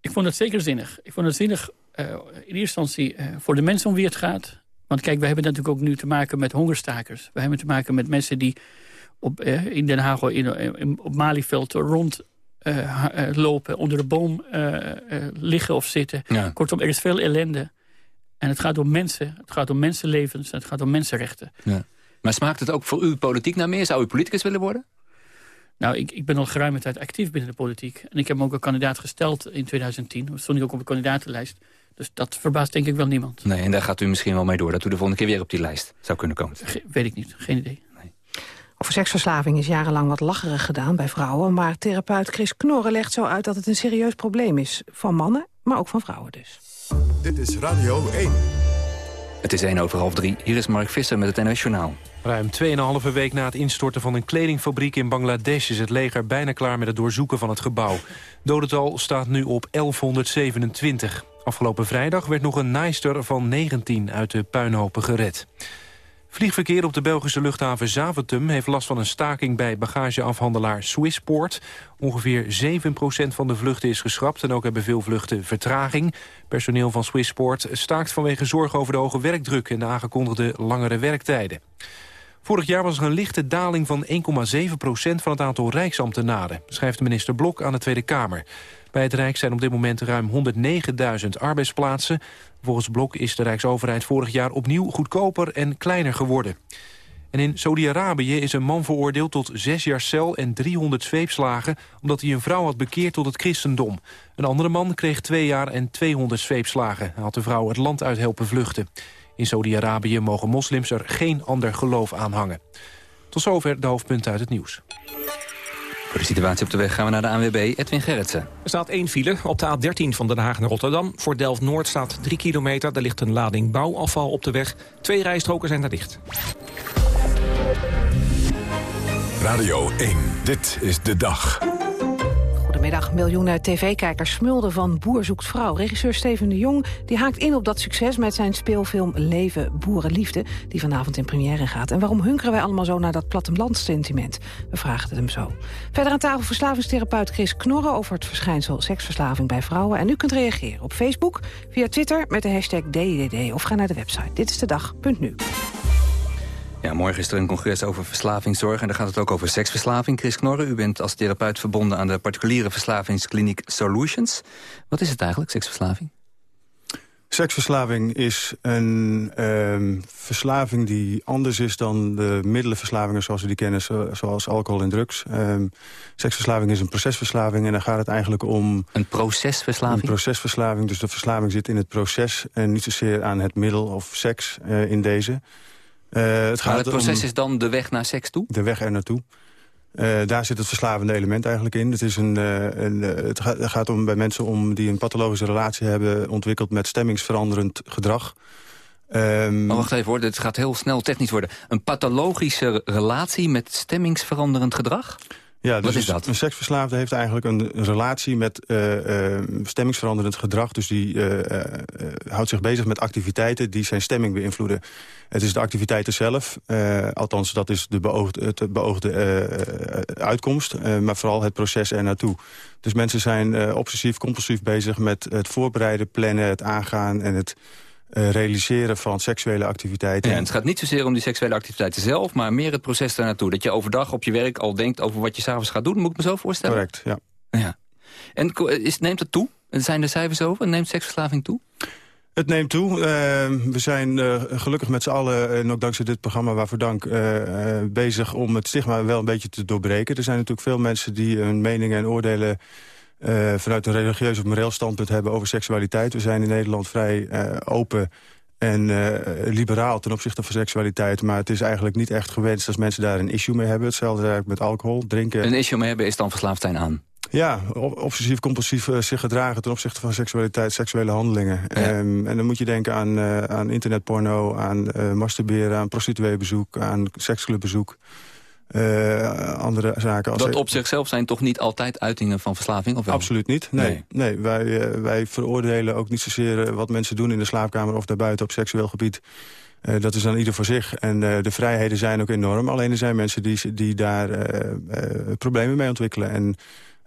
Ik vond het zeker zinnig. Ik vond het zinnig eh, in eerste instantie eh, voor de mensen om wie het gaat. Want kijk, we hebben natuurlijk ook nu te maken met hongerstakers. We hebben te maken met mensen die op, eh, in Den Haag in, in- op Malieveld rond eh, eh, lopen, onder de boom eh, eh, liggen of zitten. Ja. Kortom, er is veel ellende. En het gaat om mensen, het gaat om mensenlevens, en het gaat om mensenrechten. Ja. Maar smaakt het ook voor u politiek naar meer? Zou u politicus willen worden? Nou, ik, ik ben al geruime tijd actief binnen de politiek. En ik heb me ook een kandidaat gesteld in 2010. Toen stond ik ook op de kandidatenlijst. Dus dat verbaast denk ik wel niemand. Nee, en daar gaat u misschien wel mee door. Dat u de volgende keer weer op die lijst zou kunnen komen. Ge- weet ik niet, geen idee. Over seksverslaving is jarenlang wat lacherig gedaan bij vrouwen... maar therapeut Chris Knorren legt zo uit dat het een serieus probleem is. Van mannen, maar ook van vrouwen dus. Dit is Radio 1. Het is 1 over half drie. Hier is Mark Visser met het NOS Journaal. Ruim 2,5 week na het instorten van een kledingfabriek in Bangladesh... is het leger bijna klaar met het doorzoeken van het gebouw. Dodental staat nu op 1127. Afgelopen vrijdag werd nog een naaister van 19 uit de puinhopen gered. Vliegverkeer op de Belgische luchthaven Zaventem heeft last van een staking bij bagageafhandelaar Swissport. Ongeveer 7% van de vluchten is geschrapt en ook hebben veel vluchten vertraging. Personeel van Swissport staakt vanwege zorg over de hoge werkdruk en de aangekondigde langere werktijden. Vorig jaar was er een lichte daling van 1,7% van het aantal rijksambtenaren, schrijft minister Blok aan de Tweede Kamer. Bij het Rijk zijn op dit moment ruim 109.000 arbeidsplaatsen. Volgens Blok is de Rijksoverheid vorig jaar opnieuw goedkoper en kleiner geworden. En in Saudi-Arabië is een man veroordeeld tot zes jaar cel en 300 zweepslagen... omdat hij een vrouw had bekeerd tot het christendom. Een andere man kreeg twee jaar en 200 zweepslagen. Hij had de vrouw het land uit helpen vluchten. In Saudi-Arabië mogen moslims er geen ander geloof aanhangen. Tot zover de hoofdpunten uit het nieuws. Voor de situatie op de weg gaan we naar de ANWB, Edwin Gerritsen. Er staat één file op de A13 van Den Haag naar Rotterdam. Voor Delft-Noord staat 3 kilometer. Daar ligt een lading bouwafval op de weg. Twee rijstroken zijn daar dicht. Radio 1. Dit is de dag. Goedemiddag. Miljoenen tv-kijkers smulden van Boer zoekt vrouw. Regisseur Steven de Jong die haakt in op dat succes met zijn speelfilm Leven Boerenliefde... die vanavond in première gaat. En waarom hunkeren wij allemaal zo naar dat plattelandssentiment? We vragen het hem zo. Verder aan tafel verslavingstherapeut Chris Knorren... over het verschijnsel seksverslaving bij vrouwen. En u kunt reageren op Facebook, via Twitter met de hashtag DDD... of ga naar de website Dit is de dag.nu. Ja, morgen is er een congres over verslavingszorg... en daar gaat het ook over seksverslaving. Chris Knorren, u bent als therapeut verbonden... aan de particuliere verslavingskliniek Solutions. Wat is het eigenlijk, seksverslaving? Seksverslaving is een ehm, verslaving die anders is dan de middelenverslavingen zoals we die kennen, zo- zoals alcohol en drugs. Ehm, seksverslaving is een procesverslaving en dan gaat het eigenlijk om... Een procesverslaving? Een procesverslaving, dus de verslaving zit in het proces en niet zozeer aan het middel of seks eh, in deze. Eh, het gaat het proces om is dan de weg naar seks toe? de weg er naartoe. Eh, daar zit het verslavende element eigenlijk in. Het, is een, eh, een, het, gaat, het gaat om bij mensen om die een pathologische relatie hebben ontwikkeld met stemmingsveranderend gedrag. Maar wacht even hoor, dit gaat heel snel technisch worden. Een pathologische relatie met stemmingsveranderend gedrag? Ja, dus Wat is een- dat? Een seksverslaafde heeft eigenlijk een relatie met eh, eh, stemmingsveranderend gedrag. Dus die eh, houdt zich bezig met activiteiten die zijn stemming beïnvloeden. Het is de activiteiten zelf, althans dat is de beoogde, het beoogde uitkomst. maar vooral het proces er naartoe. Dus mensen zijn obsessief, compulsief bezig met het voorbereiden, plannen, het aangaan... en het eh, realiseren van seksuele activiteiten. Ja, en het gaat niet zozeer om die seksuele activiteiten zelf... maar meer het proces daarnaartoe. Dat je overdag op je werk al denkt over wat je s'avonds gaat doen. Moet ik me zo voorstellen? Correct, ja. ja. En is, neemt het toe? Zijn er cijfers over? Neemt seksverslaving toe? Het neemt toe. Eh, we zijn eh, gelukkig met z'n allen, en ook dankzij dit programma waarvoor dank... bezig om het stigma wel een beetje te doorbreken. Er zijn natuurlijk veel mensen die hun meningen en oordelen eh, vanuit een religieus of moreel standpunt hebben over seksualiteit. We zijn in Nederland vrij eh, open en eh, liberaal ten opzichte van seksualiteit. Maar het is eigenlijk niet echt gewenst als mensen daar een issue mee hebben. Hetzelfde eigenlijk met alcohol, drinken. Een issue mee hebben is dan verslaafd zijn aan? Ja, obsessief compulsief uh, zich gedragen ten opzichte van seksualiteit, seksuele handelingen. Um, en dan moet je denken aan, uh, aan internetporno, aan uh, masturberen, aan prostitueebezoek, aan seksclubbezoek. Andere zaken. Als dat op zichzelf zijn toch niet altijd uitingen van verslaving? Of wel? Absoluut niet. Nee, nee. nee wij, wij veroordelen ook niet zozeer wat mensen doen in de slaapkamer of daarbuiten op seksueel gebied. Uh, dat is dan ieder voor zich. En uh, de vrijheden zijn ook enorm. Alleen er zijn mensen die, die daar uh, problemen mee ontwikkelen. En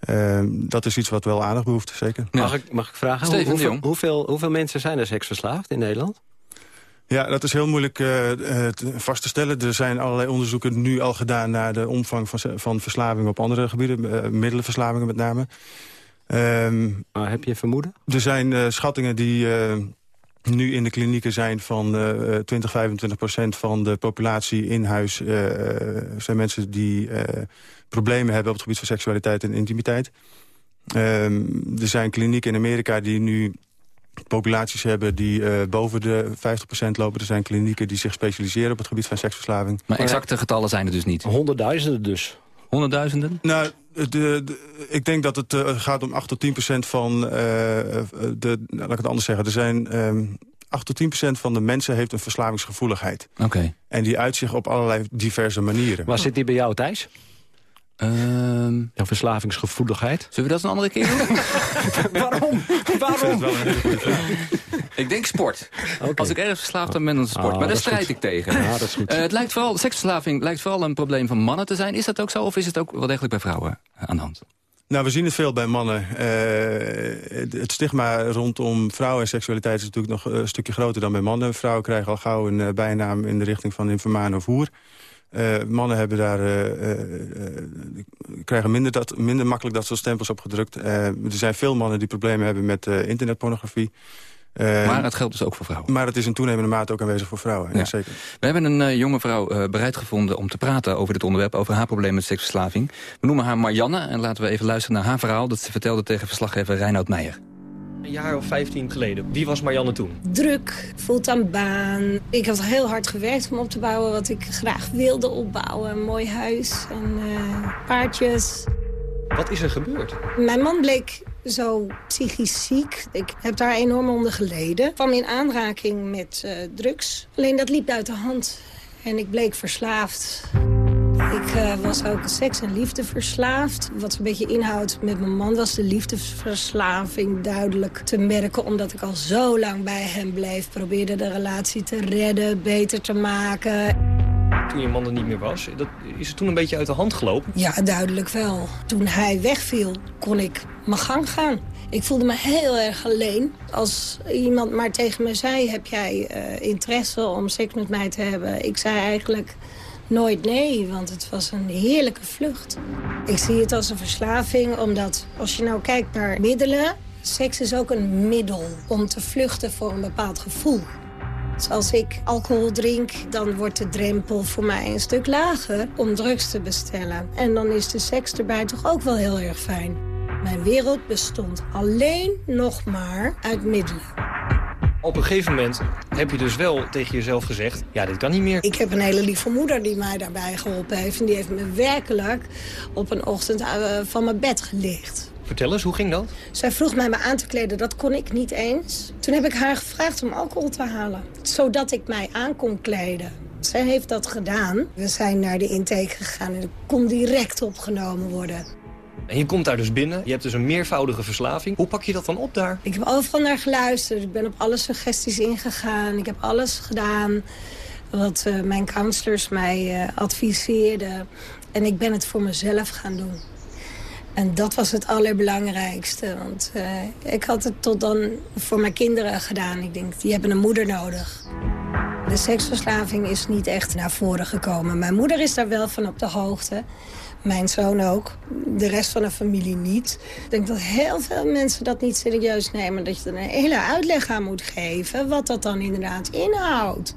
uh, dat is iets wat wel aandacht behoeft, zeker. Mag, ik, mag ik vragen, Steven, hoeveel, hoeveel, hoeveel mensen zijn er seksverslaafd in Nederland? Ja, dat is heel moeilijk uh, vast te stellen. Er zijn allerlei onderzoeken nu al gedaan... naar de omvang van, van verslaving op andere gebieden. Uh, middelenverslavingen met name. Um, maar heb je vermoeden? Er zijn schattingen die nu in de klinieken zijn van uh, 20, 25 procent van de populatie in huis... Zijn mensen die problemen hebben op het gebied van seksualiteit en intimiteit. Um, er zijn klinieken in Amerika die nu populaties hebben die uh, boven de 50% lopen. Er zijn klinieken die zich specialiseren op het gebied van seksverslaving. Maar exacte getallen zijn er dus niet? Honderdduizenden dus. Honderdduizenden? Nou, de, de, ik denk dat het uh, gaat om 8 tot 10 procent van uh, de... Laat ik het anders zeggen. Er zijn... Um, 8 tot 10 procent van de mensen heeft een verslavingsgevoeligheid. Oké. Okay. En die uit zich op allerlei diverse manieren. Waar zit die bij jou, Thijs? Um, Jouw verslavingsgevoeligheid? Zullen we dat een andere keer doen? Waarom? Waarom? ik denk sport. Okay. Als ik ergens verslaafd ben, ben dan sport. Oh, maar daar strijd goed. ik tegen. Ja, dat is goed. Uh, het lijkt vooral, seksverslaving lijkt vooral een probleem van mannen te zijn. Is dat ook zo of is het ook wel degelijk bij vrouwen aan de hand? Nou, we zien het veel bij mannen. Uh, het stigma rondom vrouwen en seksualiteit is natuurlijk nog een stukje groter dan bij mannen. Vrouwen krijgen al gauw een bijnaam in de richting van infamaan of hoer. Uh, mannen hebben daar, krijgen minder, dat, minder makkelijk dat soort stempels op gedrukt. er zijn veel mannen die problemen hebben met internetpornografie. Maar het geldt dus ook voor vrouwen. Maar het is in toenemende mate ook aanwezig voor vrouwen. Ja. Ja, zeker. We hebben een jonge vrouw bereid gevonden om te praten over dit onderwerp... over haar probleem met seksverslaving. We noemen haar Marianne en laten we even luisteren naar haar verhaal... dat ze vertelde tegen verslaggever Reinoud Meijer. Een jaar of 15 geleden. Wie was Marianne toen? Druk, fulltime baan. Ik had heel hard gewerkt om op te bouwen wat ik graag wilde opbouwen. Een mooi huis en paardjes. Wat is er gebeurd? Mijn man bleek zo psychisch ziek. Ik heb daar enorm onder geleden. Ik kwam in aanraking met uh, drugs. Alleen dat liep uit de hand. En ik bleek verslaafd. Ik uh, was ook seks- en liefde verslaafd. Wat een beetje inhoudt met mijn man was de liefdesverslaving duidelijk te merken. Omdat ik al zo lang bij hem bleef. Probeerde de relatie te redden, beter te maken. Toen je man er niet meer was, dat, is het toen een beetje uit de hand gelopen? Ja, duidelijk wel. Toen hij wegviel, kon ik mijn gang gaan. Ik voelde me heel erg alleen. Als iemand maar tegen me zei, heb jij uh, interesse om seks met mij te hebben? Ik zei eigenlijk nooit nee, want het was een heerlijke vlucht. Ik zie het als een verslaving, omdat als je nou kijkt naar middelen... seks is ook een middel om te vluchten voor een bepaald gevoel. Dus als ik alcohol drink, dan wordt de drempel voor mij een stuk lager om drugs te bestellen. En dan is de seks erbij toch ook wel heel erg fijn. Mijn wereld bestond alleen nog maar uit middelen. Op een gegeven moment heb je dus wel tegen jezelf gezegd... ja, dit kan niet meer. Ik heb een hele lieve moeder die mij daarbij geholpen heeft. En die heeft me werkelijk op een ochtend van mijn bed gelicht. Vertel eens, hoe ging dat? Zij vroeg mij me aan te kleden, dat kon ik niet eens. Toen heb ik haar gevraagd om alcohol te halen, zodat ik mij aan kon kleden. Zij heeft dat gedaan. We zijn naar de intake gegaan en ik kon direct opgenomen worden. En je komt daar dus binnen, je hebt dus een meervoudige verslaving. Hoe pak je dat dan op daar? Ik heb overal naar geluisterd, ik ben op alle suggesties ingegaan. Ik heb alles gedaan wat uh, mijn counselors mij uh, adviseerden. En ik ben het voor mezelf gaan doen. En dat was het allerbelangrijkste. Want uh, ik had het tot dan voor mijn kinderen gedaan. Ik denk, die hebben een moeder nodig. De seksverslaving is niet echt naar voren gekomen. Mijn moeder is daar wel van op de hoogte. Mijn zoon ook. De rest van de familie niet. Ik denk dat heel veel mensen dat niet serieus nemen. Dat je er een hele uitleg aan moet geven. Wat dat dan inderdaad inhoudt.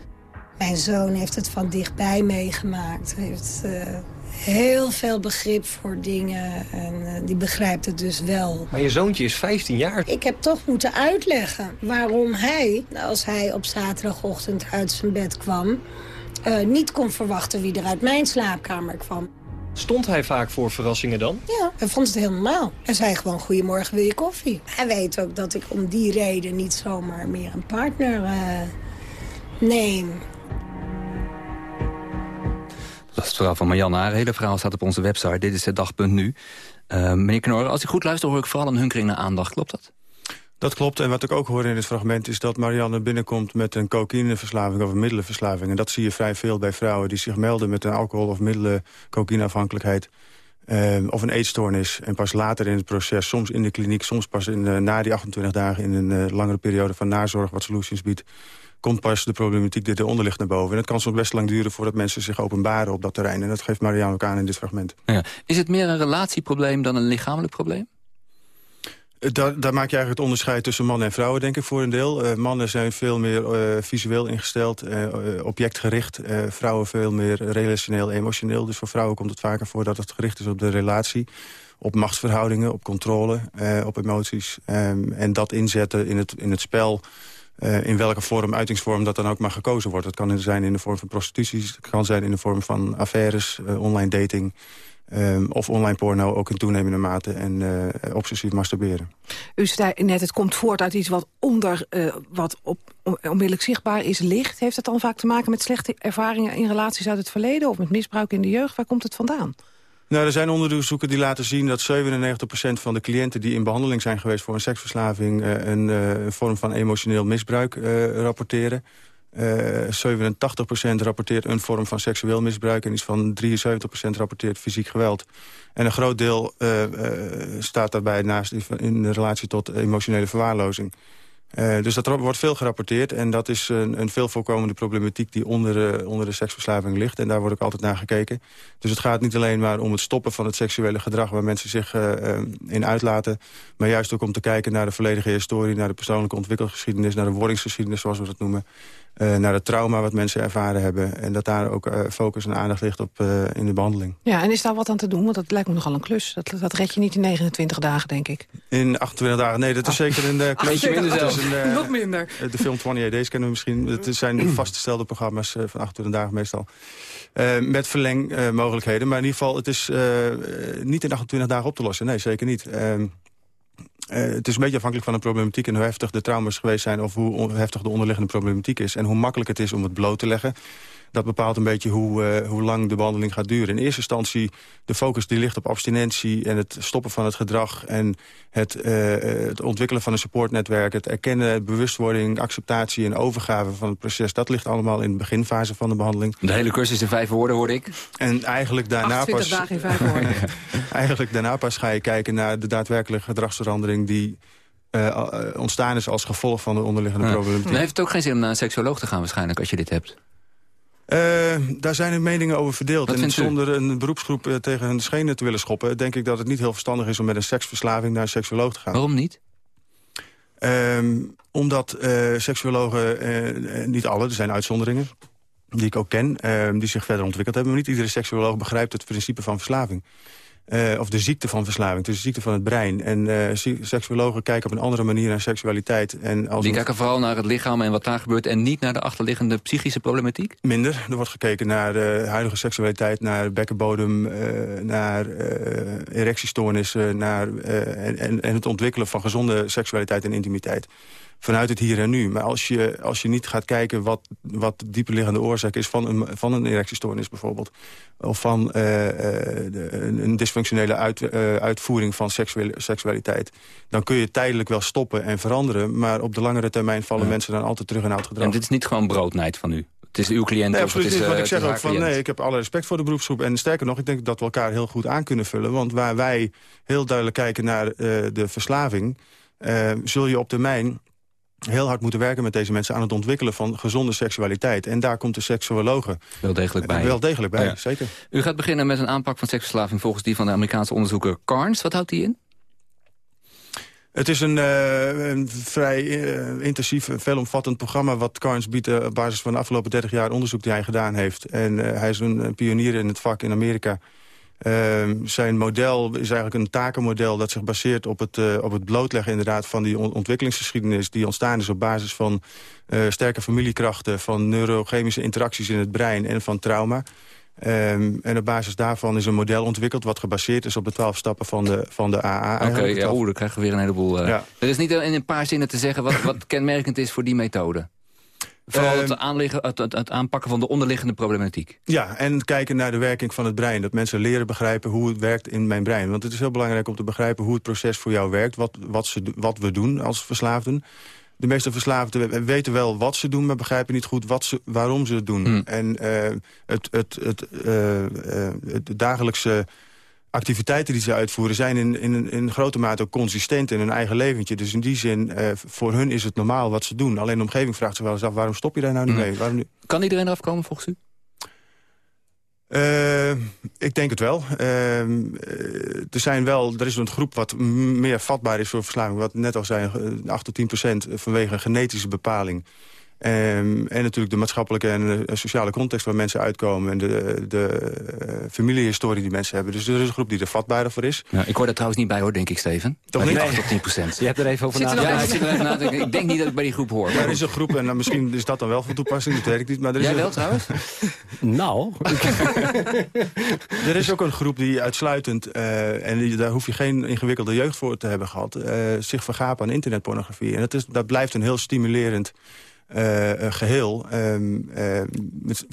Mijn zoon heeft het van dichtbij meegemaakt. Heeft... Uh, heel veel begrip voor dingen. En eh, die begrijpt het dus wel. Maar je zoontje is 15 jaar. Ik heb toch moeten uitleggen waarom hij, als hij op zaterdagochtend uit zijn bed kwam... eh, niet kon verwachten wie er uit mijn slaapkamer kwam. Stond hij vaak voor verrassingen dan? Ja, hij vond het heel normaal. Hij zei gewoon, goedemorgen, wil je koffie? Hij weet ook dat ik om die reden niet zomaar meer een partner eh, neem. Dat is het verhaal van Marianne. Haar hele verhaal staat op onze website. Dit is het dag.nu. Uh, meneer Knor, als ik goed luister hoor ik vooral een hunkering naar aandacht. Klopt dat? Dat klopt. En wat ik ook hoor in het fragment is dat Marianne binnenkomt met een cocaïneverslaving of een middelenverslaving. En dat zie je vrij veel bij vrouwen die zich melden met een alcohol- of middelen cocaïneafhankelijkheid. Uh, of een eetstoornis. En pas later in het proces, soms in de kliniek, soms pas in, uh, na die 28 dagen in een uh, langere periode van nazorg wat Solutions biedt komt pas de problematiek die eronder ligt naar boven. En het kan soms best lang duren voordat mensen zich openbaren op dat terrein. En dat geeft Marianne ook aan in dit fragment. Ja. Is het meer een relatieprobleem dan een lichamelijk probleem? Daar, daar, maak je eigenlijk het onderscheid tussen mannen en vrouwen, denk ik, voor een deel. Uh, mannen zijn veel meer uh, visueel ingesteld, objectgericht. vrouwen veel meer relationeel, emotioneel. Dus voor vrouwen komt het vaker voor dat het gericht is op de relatie. Op machtsverhoudingen, op controle, op emoties. Um, en dat inzetten in het, in het spel... In welke vorm, uitingsvorm dat dan ook maar gekozen wordt. Het kan zijn in de vorm van prostitutie, het kan zijn in de vorm van affaires, online dating... Um, of online porno ook in toenemende mate en uh, obsessief masturberen. U zei net, het komt voort uit iets wat onder, wat op, onmiddellijk zichtbaar is, ligt. Heeft het dan vaak te maken met slechte ervaringen in relaties uit het verleden... of met misbruik in de jeugd? Waar komt het vandaan? Nou, er zijn onderzoeken die laten zien dat 97% van de cliënten die in behandeling zijn geweest voor een seksverslaving uh, een, vorm van emotioneel misbruik uh, rapporteren. 87% rapporteert een vorm van seksueel misbruik en iets van 73% rapporteert fysiek geweld. En een groot deel staat daarbij naast in relatie tot emotionele verwaarlozing. Dus dat wordt veel gerapporteerd en dat is een, een veel voorkomende problematiek die onder, onder de seksverslaving ligt. En daar wordt ook altijd naar gekeken. Dus het gaat niet alleen maar om het stoppen van het seksuele gedrag waar mensen zich in uitlaten. Maar juist ook om te kijken naar de volledige historie, naar de persoonlijke ontwikkelgeschiedenis, naar de wordingsgeschiedenis zoals we dat noemen. Naar het trauma wat mensen ervaren hebben. En dat daar ook focus en aandacht ligt op in de behandeling. Ja, en is daar wat aan te doen? Want dat lijkt me nogal een klus. Dat, dat red je niet in 29 dagen, denk ik. In 28 dagen? Nee, dat is zeker een uh, kleintje minder zelfs. Een, uh, Nog minder. De film 28 Days kennen we misschien. Het zijn vastgestelde programma's uh, van 28 dagen meestal. Uh, met verlengmogelijkheden. maar in ieder geval, het is niet in 28 dagen op te lossen. Nee, zeker niet. Ehm, het is een beetje afhankelijk van de problematiek... en hoe heftig de trauma's geweest zijn... of hoe heftig de onderliggende problematiek is. En hoe makkelijk het is om het bloot te leggen dat bepaalt een beetje hoe, uh, hoe lang de behandeling gaat duren. In eerste instantie, de focus die ligt op abstinentie... en het stoppen van het gedrag en het, uh, het ontwikkelen van een supportnetwerk... het erkennen, bewustwording, acceptatie en overgave van het proces... dat ligt allemaal in de beginfase van de behandeling. De hele cursus in vijf woorden, hoorde ik. En eigenlijk daarna pas... dagen in vijf woorden. eigenlijk daarna pas ga je kijken naar de daadwerkelijke gedragsverandering... die uh, ontstaan is als gevolg van de onderliggende ja. problematiek. Dan heeft het ook geen zin om naar een seksuoloog te gaan waarschijnlijk als je dit hebt. Uh, daar zijn de meningen over verdeeld. en zonder een beroepsgroep uh, tegen hun schenen te willen schoppen... denk ik dat het niet heel verstandig is om met een seksverslaving naar een seksuoloog te gaan. Waarom niet? Uh, omdat uh, seksuologen, niet alle, er zijn uitzonderingen... die ik ook ken, die zich verder ontwikkeld hebben... maar niet iedere seksuoloog begrijpt het principe van verslaving. Uh, of de ziekte van verslaving, dus de ziekte van het brein. En uh, seksuologen kijken op een andere manier naar seksualiteit. En als Die kijken vooral naar het lichaam en wat daar gebeurt... en niet naar de achterliggende psychische problematiek? Minder. Er wordt gekeken naar de huidige seksualiteit, naar bekkenbodem... Uh, naar erectiestoornissen naar, en, en het ontwikkelen van gezonde seksualiteit en intimiteit vanuit het hier en nu. Maar als je, als je niet gaat kijken wat, wat de dieperliggende oorzaak is... van een, van een erectiestoornis bijvoorbeeld... of van uh, de, een dysfunctionele uit, uh, uitvoering van seksuele, seksualiteit... dan kun je tijdelijk wel stoppen en veranderen... maar op de langere termijn vallen ja. mensen dan altijd terug in oud gedrag. En dit is niet gewoon broodnijd van u? Het is uw cliënt nee, of het is, niet, want ik zeg ook van nee, ik heb alle respect voor de beroepsgroep. En sterker nog, ik denk dat we elkaar heel goed aan kunnen vullen. Want waar wij heel duidelijk kijken naar uh, de verslaving... Uh, zul je op termijn heel hard moeten werken met deze mensen... aan het ontwikkelen van gezonde seksualiteit. En daar komt de seksuologen wel degelijk bij. Wel degelijk bij, ja. zeker. U gaat beginnen met een aanpak van seksverslaving... volgens die van de Amerikaanse onderzoeker Carnes. Wat houdt die in? Het is een, uh, een vrij uh, intensief, veelomvattend programma... wat Carnes biedt uh, op basis van de afgelopen 30 jaar onderzoek die hij gedaan heeft. En hij is een pionier in het vak in Amerika... Ehm, zijn model is eigenlijk een takenmodel dat zich baseert op het, eh, op het blootleggen inderdaad van die on- ontwikkelingsgeschiedenis die ontstaan is op basis van eh, sterke familiekrachten, van neurochemische interacties in het brein en van trauma. Ehm, en op basis daarvan is een model ontwikkeld wat gebaseerd is op de twaalf stappen van de, van de AA. Oké, ja, dan krijgen we weer een heleboel... eh. Ja. Er is niet in een paar zinnen te zeggen wat, wat kenmerkend is voor die methode. Vooral het, Ehm, aanliggen, het, het, het aanpakken van de onderliggende problematiek. Ja, en kijken naar de werking van het brein. Dat mensen leren begrijpen hoe het werkt in mijn brein. Want het is heel belangrijk om te begrijpen hoe het proces voor jou werkt. Wat, wat, ze, wat we doen als verslaafden. De meeste verslaafden we- weten wel wat ze doen... maar begrijpen niet goed wat ze, waarom ze het doen. En eh, het, het, het, eh, eh, de dagelijkse activiteiten die ze uitvoeren... zijn in, in, in grote mate ook consistent in hun eigen leventje. Dus in die zin, eh, voor hun is het normaal wat ze doen. Alleen de omgeving vraagt zich wel eens af... waarom stop je daar nou niet Mm. mee? Waarom nu? Kan iedereen eraf komen volgens u? Eh, ik denk het wel. Eh, eh, er, zijn wel. er is een groep wat meer vatbaar is voor verslaving. Wat net al zei, eh, 8 tot 10 procent vanwege een genetische bepaling. Ehm, en natuurlijk de maatschappelijke en eh, sociale context waar mensen uitkomen... en de, de eh, familiehistorie die mensen hebben. Dus er is een groep die er vatbaarder voor is. Ja, ik hoor daar trouwens niet bij hoor, denk ik, Steven. Toch Bij niet? 8 tot 10 procent. Je hebt er even over Ja, nagedacht. ik zit er even na te denken. Ik denk niet dat ik bij die groep hoor. Maar er is een groep, en dan misschien is dat dan wel van toepassing, dat weet ik niet. Maar er is Jij een- wel trouwens? Nou, Er is ook een groep die uitsluitend, eh, en die, daar hoef je geen ingewikkelde jeugd voor te hebben gehad... eh, zich vergapen aan internetpornografie. En dat, is, dat blijft een heel stimulerend eh, eh, geheel... ehm, eh, met,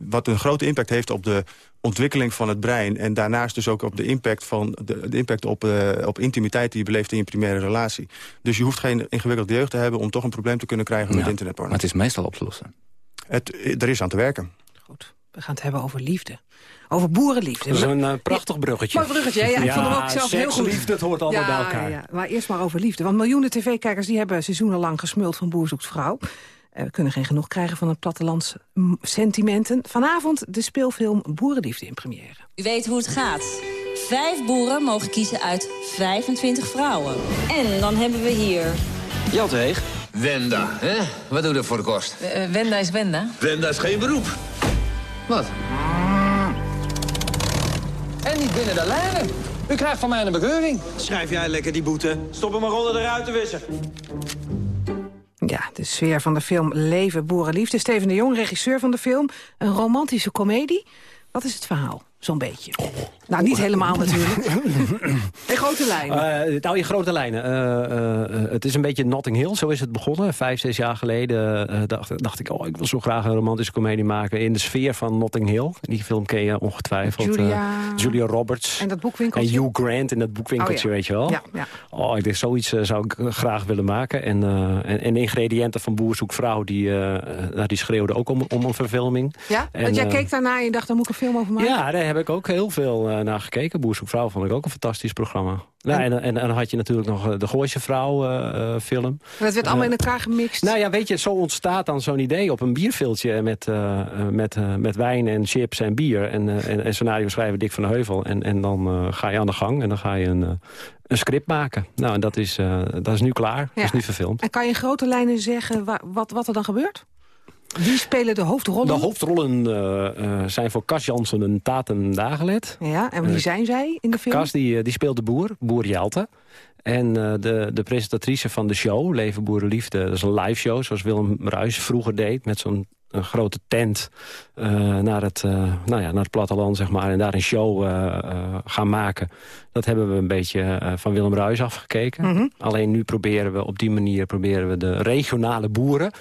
wat een grote impact heeft op de ontwikkeling van het brein... en daarnaast dus ook op de impact, van de, de impact op, eh, op intimiteit die je beleeft in je primaire relatie. Dus je hoeft geen ingewikkelde jeugd te hebben... om toch een probleem te kunnen krijgen met Ja, internetpornografie. Maar het is meestal op te lossen. Het, er is aan te werken. We gaan het hebben over liefde. Over boerenliefde. dat is een eh, prachtig bruggetje. Mooi bruggetje, ja, ik vond hem ook zelf heel goed. liefde, het hoort allemaal ja, bij elkaar. Ja. Maar eerst maar over liefde. Want miljoenen tv-kijkers die hebben seizoenenlang gesmuld van Boer zoekt vrouw. Eh, we kunnen geen genoeg krijgen van het plattelands sentimenten. Vanavond de speelfilm Boerenliefde in première. U weet hoe het gaat. Vijf boeren mogen kiezen uit 25 vrouwen. En dan hebben we hier... Jelte Heeg. Wenda, hè? Wat doe je voor de kost? Eh, Wenda is Wenda. Wenda is geen beroep. Wat? Binnen de lijnen. U krijgt van mij een bekeuring. Schrijf jij lekker die boete. Stop hem maar onder de ruitenwisser. Ja, de sfeer van de film Leven Boerenliefde. Steven de Jong, regisseur van de film. Een romantische komedie. Wat is het verhaal? Zo'n beetje. Nou, niet helemaal natuurlijk. In grote lijnen. Eh, nou, in grote lijnen. Eh, eh, het is een beetje Notting Hill, zo is het begonnen. Vijf, zes jaar geleden dacht, dacht ik... oh, ik wil zo graag een romantische komedie maken... in de sfeer van Notting Hill. Die film ken je ongetwijfeld. Julia- Julia Roberts. En dat En boekwinkeltje. Hugh Grant in dat boekwinkeltje, Oh ja. weet je wel. Ja, ja. Oh, ik denk, zoiets zou ik graag willen maken. En, en, en ingrediënten van Boer zoekt vrouw... die, nou, die schreeuwden ook om, om een verfilming. Ja? En, Want jij keek daarna en je dacht, daar moet ik een film over maken? ja, heb ik ook heel veel eh, naar gekeken. Vrouw vond ik ook een fantastisch programma. Nou, en, en, en dan had je natuurlijk nog eh, de Gooise Vrouw eh, eh, film. Dat werd allemaal Eh, in elkaar gemixt. Nou ja, weet je, zo ontstaat dan zo'n idee op een bierviltje met, eh, eh, met, eh, met wijn en chips en bier. En, eh, en, en scenario schrijven Dick van de Heuvel. En, en dan eh, ga je aan de gang en dan ga je een, eh, een script maken. Nou, en dat is, eh, dat is nu klaar. Dat is nu verfilmd. En kan je in grote lijnen zeggen wa- wat, wat er dan gebeurt? Wie spelen de hoofdrollen? De hoofdrollen eh, eh, zijn voor Cas Jansen en Tatum Dagelet. Ja, en wie Eh, zijn zij in de film? Cas die, die speelt de boer, boer Jelte. En de, de presentatrice van de show, Leven Boerenliefde... dat is een live show, zoals Willem Ruijs vroeger deed... met zo'n een grote tent naar, het, nou ja, naar het platteland, zeg maar... en daar een show gaan maken. Dat hebben we een beetje van Willem Ruijs afgekeken. Mhm. Alleen nu proberen we op die manier proberen we de regionale boeren...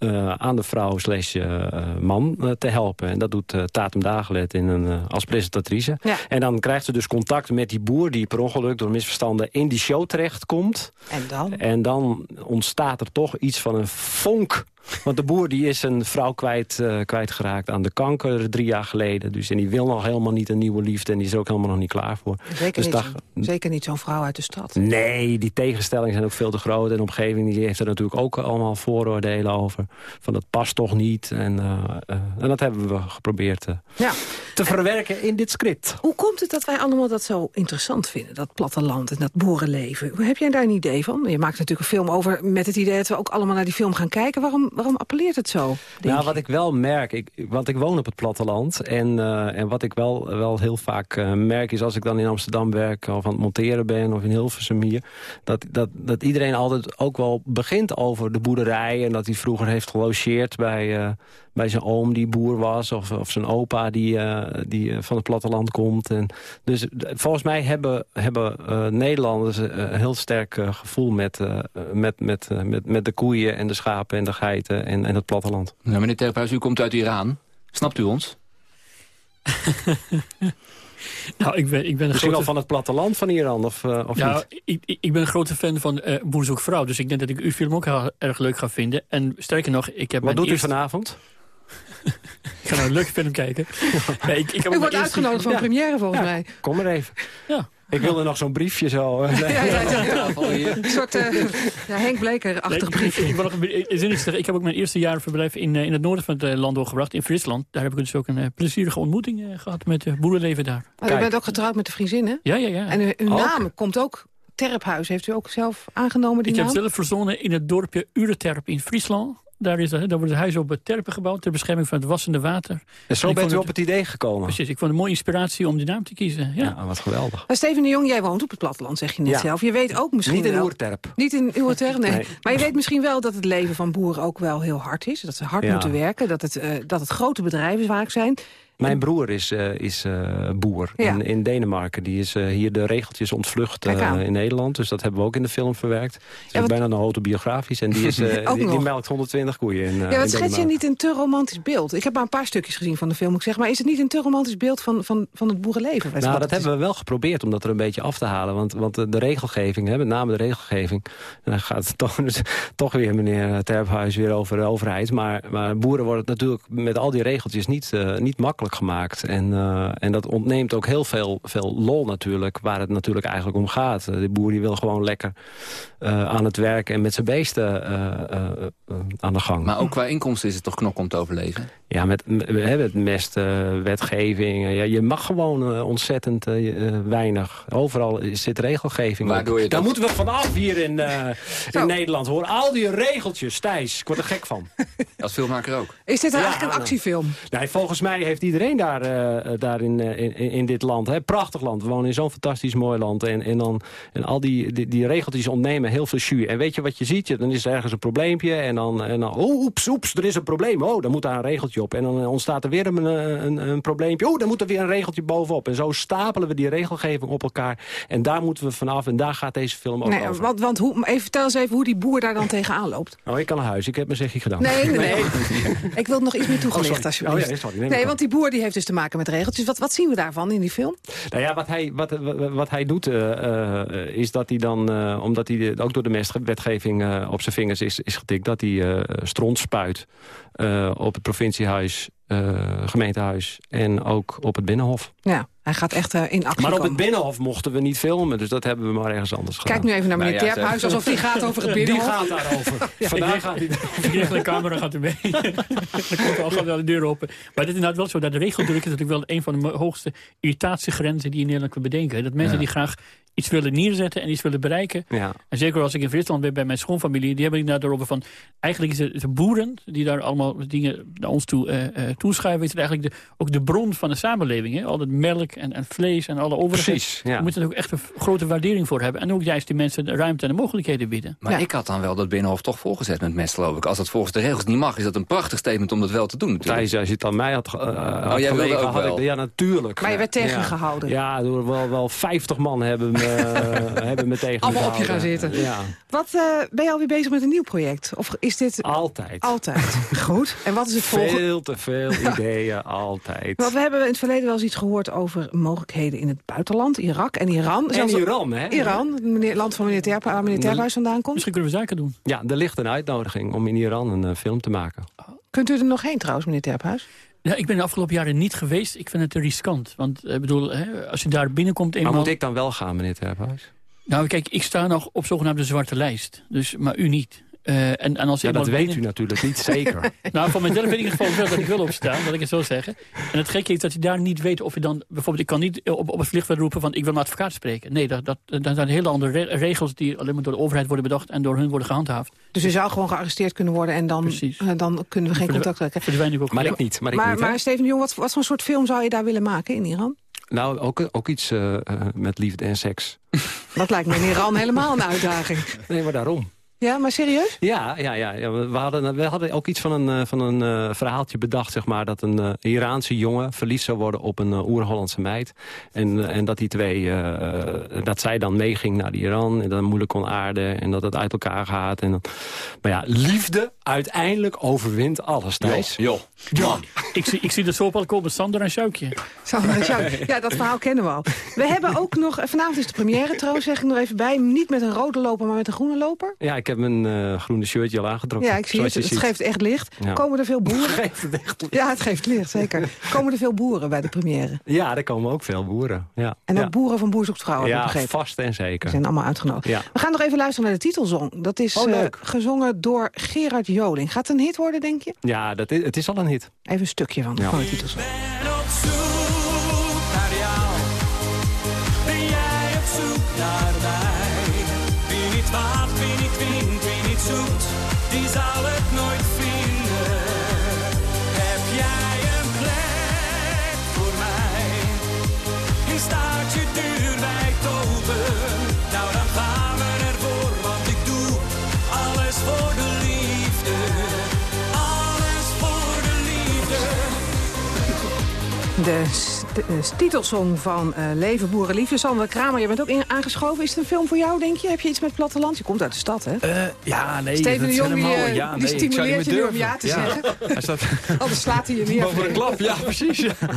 eh, aan de vrouw slash eh, man eh, te helpen. En dat doet Tatum Dagelet in een, als presentatrice. Ja. En dan krijgt ze dus contact met die boer... die per ongeluk door misverstanden in die show terechtkomt. En dan? En dan ontstaat er toch iets van een vonk. Want de boer die is een vrouw kwijt, eh, kwijtgeraakt aan de kanker drie jaar geleden. Dus, en die wil nog helemaal niet een nieuwe liefde. En die is er ook helemaal nog niet klaar voor. Zeker, Dus niet, zeker niet zo'n vrouw uit de stad. Nee, die tegenstellingen zijn ook veel te groot. En de omgeving die heeft er natuurlijk ook allemaal vooroordelen over. Van dat past toch niet. En, eh, eh, en dat hebben we geprobeerd Ja. te verwerken in dit script. Hoe komt het dat wij allemaal dat zo interessant vinden, dat platteland en dat boerenleven? Heb jij daar een idee van? Je maakt natuurlijk een film over met het idee dat we ook allemaal naar die film gaan kijken. Waarom waarom, waarom appelleert het zo? Nou, wat ik wel merk, ik, want ik woon op het platteland. En, uh, en wat ik wel, wel heel vaak uh, merk is als ik dan in Amsterdam werk... of aan het monteren ben of in Hilversum hier... Dat, dat, dat iedereen altijd ook wel begint over de boerderij... en dat hij vroeger heeft gelogeerd bij, uh, bij zijn oom die boer was... of, of zijn opa die, die van het platteland komt. En dus volgens mij hebben, hebben Nederlanders een heel sterk gevoel... met, met, met, met, met de koeien en de schapen en de geiten en, en het platteland. Nou, meneer Terphuis, u komt uit Iran. Snapt u ons? nou, ik ben, ik ben een Misschien grote... wel van het platteland van Iran, of, uh, of ja, niet? Ik, ik ben een grote fan van uh, Boerzoekvrouw. Dus ik denk dat ik uw film ook heel erg leuk ga vinden. En sterker nog, ik heb... Wat doet u vanavond? ik ga naar een leuke film kijken. nee, ik, ik heb u wordt uitgenodigd voor een ja. première, volgens ja, mij. Kom maar even. Ja. Ik wilde nog zo'n briefje zo. Nee. Ja, ja, ja, Een soort uh, ja, Henk Bleker-achtig nee, briefje. Ik, heb ook mijn eerste jarenverblijf in, uh, in het noorden van het uh, land doorgebracht, in Friesland. Daar heb ik dus ook een plezierige ontmoeting gehad met het boerenleven daar. Maar u bent ook getrouwd met de vriendin, hè? Ja, ja, ja. En uw, uw naam komt ook Terphuis. Heeft u ook zelf aangenomen die ik naam? Ik heb zelf verzonnen in het dorpje Ureterp in Friesland. Daar, is, daar wordt het huis op terpen gebouwd ter bescherming van het wassende water. En zo en bent u op het idee gekomen? Precies, ik vond het een mooie inspiratie om die naam te kiezen. Ja, ja wat geweldig. Maar Steven de Jong, jij woont op het platteland, zeg je net ja. zelf. Je weet ook misschien Niet in wel... Oerterp. Niet in Oerterp, nee. nee. Maar je weet misschien wel dat het leven van boeren ook wel heel hard is. Dat ze hard ja. moeten werken, dat het, uh, dat het grote bedrijven vaak zijn. Mijn broer is, uh, is uh, boer ja. in, in, Denemarken. Die is uh, hier de regeltjes ontvlucht in Nederland. Dus dat hebben we ook in de film verwerkt. Het is ja, bijna een autobiografisch. En die, is, die, die, melkt 120 koeien in Ja, wat schets je niet een te romantisch beeld? Ik heb maar een paar stukjes gezien van de film. Ik zeg, maar is het niet een te romantisch beeld van, van, van het boerenleven? Nou, dat hebben we wel geprobeerd om dat er een beetje af te halen. Want, want de regelgeving, hè, met name de regelgeving... dan gaat het toch, dus, toch weer, meneer Terphuis, weer over de overheid. Maar, maar boeren worden natuurlijk met al die regeltjes niet, niet makkelijk gemaakt. En uh, en dat ontneemt ook heel veel, veel lol natuurlijk, waar het natuurlijk eigenlijk om gaat. De boer die wil gewoon lekker uh, aan het werk en met zijn beesten uh, aan de gang. Maar ook qua inkomsten is het toch knok om te overleven? Ja, met, met, met mestwetgeving. ja, je mag gewoon ontzettend weinig. Overal zit regelgeving Waardoor je Daar dat... moeten we vanaf hier in, in Nederland hoor. Al die regeltjes, Thijs. Ik word er gek van. Als filmmaker ook. Is dit eigenlijk een actiefilm? Nee, volgens mij heeft iedereen daar uh, daar in, in, in, dit land. Hè. Prachtig land. We wonen in zo'n fantastisch mooi land. En, en, dan, en al die, die, die regeltjes ontnemen heel veel jus. En weet je wat je ziet? Ja, dan is er ergens een probleempje. En dan, en dan oh, oeps, oeps, er is een probleem. Oh, dan moet daar een regeltje op. En dan ontstaat er weer een, een, een probleempje. Oh, dan moet er weer een regeltje bovenop. En zo stapelen we die regelgeving op elkaar. En daar moeten we vanaf. En daar gaat deze film ook nee, over. Want, want hoe, even, vertel eens even hoe die boer daar dan tegenaan loopt. Oh, ik kan naar huis. Ik heb mijn zegje gedaan. Nee, nee, nee. ik wil nog iets meer toegelicht, oh, alsjeblieft. Oh, ja, sorry, nee, want die boer die heeft dus te maken met regeltjes. Wat, wat zien we daarvan in die film? Nou ja, wat hij, wat, wat hij doet uh, uh, is dat hij dan, uh, omdat hij ook door de mestwetgeving op zijn vingers is, is getikt, dat hij stront spuit op het provinciehuis, gemeentehuis en ook op het Binnenhof. Ja. Hij gaat echt uh, in actie Maar op komen. het Binnenhof mochten we niet filmen, dus dat hebben we maar ergens anders gedaan. Kijk nu even naar meneer nou ja, Terphuis, alsof die gaat over het Binnenhof. Die gaat daarover. ja, Vandaag gaat hij De camera gaat er mee. Dan komt al gaat de deur open. Maar dit is inderdaad wel zo, dat de regeldruk is natuurlijk wel een van de hoogste irritatiegrenzen die je in Nederland kunt bedenken. Dat mensen ja. die graag iets willen neerzetten en iets willen bereiken. Ja. En zeker als ik in Friesland ben bij mijn schoonfamilie, die hebben het daarover van, eigenlijk is het de boeren die daar allemaal dingen naar ons toe uh, uh, toeschuiven, is het eigenlijk de, ook de bron van de samenleving. Hè? Al dat melk en, en vlees en alle overige. Precies, ja. Je moet er ook echt een grote waardering voor hebben. En ook juist die mensen de ruimte en de mogelijkheden bieden. Maar ja. ik had dan wel dat Binnenhof toch volgezet met mest, geloof ik. Als dat volgens de regels niet mag, is dat een prachtig statement om dat wel te doen. Thijs, als je het aan mij had, uh, oh, had jij gelegen, ook had wel. ik, ja, natuurlijk. Maar je werd tegengehouden. Ja, ja door wel, wel 50 man hebben me, hebben me tegengehouden. Allemaal op je gaan zitten. Ja. Wat, uh, ben je alweer bezig met een nieuw project? Of is dit... Altijd. Altijd. Goed. En wat is het volgende? Veel te veel ideeën, altijd. Want we hebben in het verleden wel eens iets gehoord over mogelijkheden in het buitenland. Irak en Iran. En Iran, hè? Iran, het land van meneer Terpa, waar meneer Terphuis vandaan komt. Misschien kunnen we zaken doen. Ja, er ligt een uitnodiging om in Iran een uh, film te maken. Kunt u er nog heen trouwens, meneer Terphuis? Ja, ik ben de afgelopen jaren niet geweest. Ik vind het te riskant. Want ik bedoel, hè, als je daar binnenkomt... Eenmaal... Maar moet ik dan wel gaan, meneer Terphuis? Nou, kijk, ik sta nog op zogenaamde zwarte lijst. Dus, maar u niet. Uh, en, en als ja, dat weet u natuurlijk niet zeker. nou, van mezelf weet ik in ieder geval wel dat ik wil opstaan, dat ik het zo zeggen. En het gekke is dat je daar niet weet of je dan... Bijvoorbeeld, ik kan niet op, op het vliegveld roepen van ik wil een advocaat spreken. Nee, dat, dat, dat zijn hele andere regels die alleen maar door de overheid worden bedacht... en door hun worden gehandhaafd. Dus je zou gewoon gearresteerd kunnen worden en dan, uh, dan kunnen we geen contact trekken. Verdwijn ik ook. Maar ik niet. Maar, ik maar, niet, maar Steven Jong, wat, wat voor soort film zou je daar willen maken in Iran? Nou, ook, ook iets uh, met liefde en seks. Dat lijkt me in Iran helemaal een uitdaging. Nee, maar daarom. Ja, maar serieus? Ja, ja, ja, ja. We, hadden, we hadden ook iets van een, van een uh, verhaaltje bedacht, zeg maar... dat een uh, Iraanse jongen verliefd zou worden op een uh, oer-Hollandse meid. En, en dat die twee, dat zij dan meeging naar Iran... en dan moeilijk kon aarden en dat het uit elkaar gaat. En dan, maar ja, liefde uiteindelijk overwint alles, Thijs. Jo, jo. Ik, zie, ik zie de soap al komen, Sander en Sjoukje. Sander en Sjoukje, ja, dat verhaal kennen we al. We hebben ook nog, vanavond is de première trouwens, zeg ik nog even bij... niet met een rode loper, maar met een groene loper. Ja, ik heb mijn uh, groene shirtje al aangetrokken. Ja, ik zie het. Het geeft echt licht. Ja. Komen er veel boeren? Het geeft echt licht. Ja, het geeft licht, zeker. Komen er veel boeren bij de première? Ja, er komen ook veel boeren. Ja. En ook ja. boeren van Boer zoekt vrouw, Ja, vast en zeker. Die zijn allemaal uitgenodigd. Ja. We gaan nog even luisteren naar de titelzong. Dat is oh, uh, gezongen door Gerard Joling. Gaat het een hit worden, denk je? Ja, dat is, het is al een hit. Even een stukje van, van de titelzong. De, de titelsong van uh, Leven Boerenliefde. Sander Kramer, je bent ook in, aangeschoven. Is het een film voor jou, denk je? Heb je iets met platteland? Je komt uit de stad, hè? Uh, ja, nee. Steven de Jong, helemaal, die, ja, die nee, stimuleert je nu om ja te ja. zeggen. Hij staat... Anders slaat hij je neer. Boven een klap, ja, precies. Ja.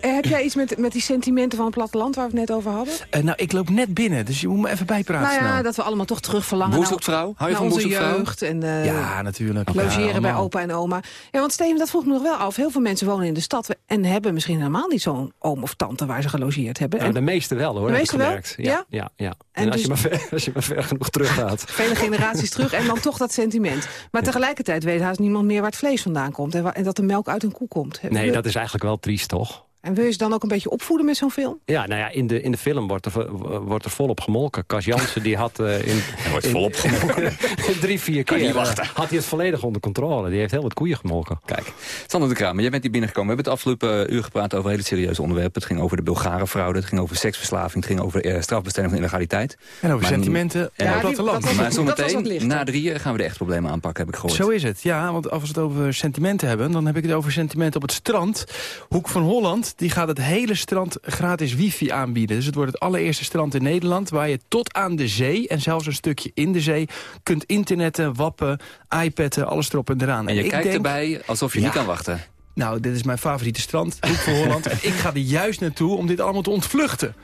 Heb jij iets met, met die sentimenten van het platteland waar we het net over hadden? Uh, nou, ik loop net binnen, dus je moet me even bijpraten. Nou ja, snel. dat we allemaal toch terug verlangen Boerzoekvrouw? Hou je naar van onze jeugd. En, uh, ja, natuurlijk. Logeren ja, bij opa en oma. Ja, want Steven, dat vroeg me nog wel af. Heel veel mensen wonen in de stad en hebben misschien helemaal niet zo'n oom of tante waar ze gelogeerd hebben. Nou, de meeste wel, hoor. De meeste wel? Ja, ja, ja. ja. En, En als, je dus- maar ver, als je maar ver genoeg teruggaat. Vele generaties terug en dan toch dat sentiment. Maar tegelijkertijd weet haast niemand meer waar het vlees vandaan komt. En, en dat de melk uit een koe komt. Nee, dat is eigenlijk wel triest, toch? En wil je ze dan ook een beetje opvoeden met zo'n film? Ja, nou ja, in de, in de film wordt er, wordt er volop gemolken. Cas Jansen die had uh, in... Er wordt in- volop gemolken. drie, vier keer niet uh, wachten. had hij het volledig onder controle. Die heeft heel wat koeien gemolken. Kijk, Sander de Kramer, jij bent hier binnengekomen. We hebben het afgelopen uur gepraat over hele serieuze onderwerpen. Het ging over de Bulgarenfraude, het ging over seksverslaving... het ging over eh, strafbestelling van illegaliteit. En over Maar- sentimenten en over platteland. dat was- Maar zometeen, na drieën, gaan we de echt problemen aanpakken, heb ik gehoord. Zo is het, ja, want als we het over sentimenten hebben... dan heb ik het over sentimenten op het strand. Hoek van Holland die gaat het hele strand gratis wifi aanbieden. Dus het wordt het allereerste strand in Nederland... waar je tot aan de zee en zelfs een stukje in de zee... kunt internetten, wappen, iPadden, alles erop en eraan. En je kijkt denk, erbij alsof je Ja. niet kan wachten. Nou, dit is mijn favoriete strand, Hoek van Holland. en ik ga er juist naartoe om dit allemaal te ontvluchten.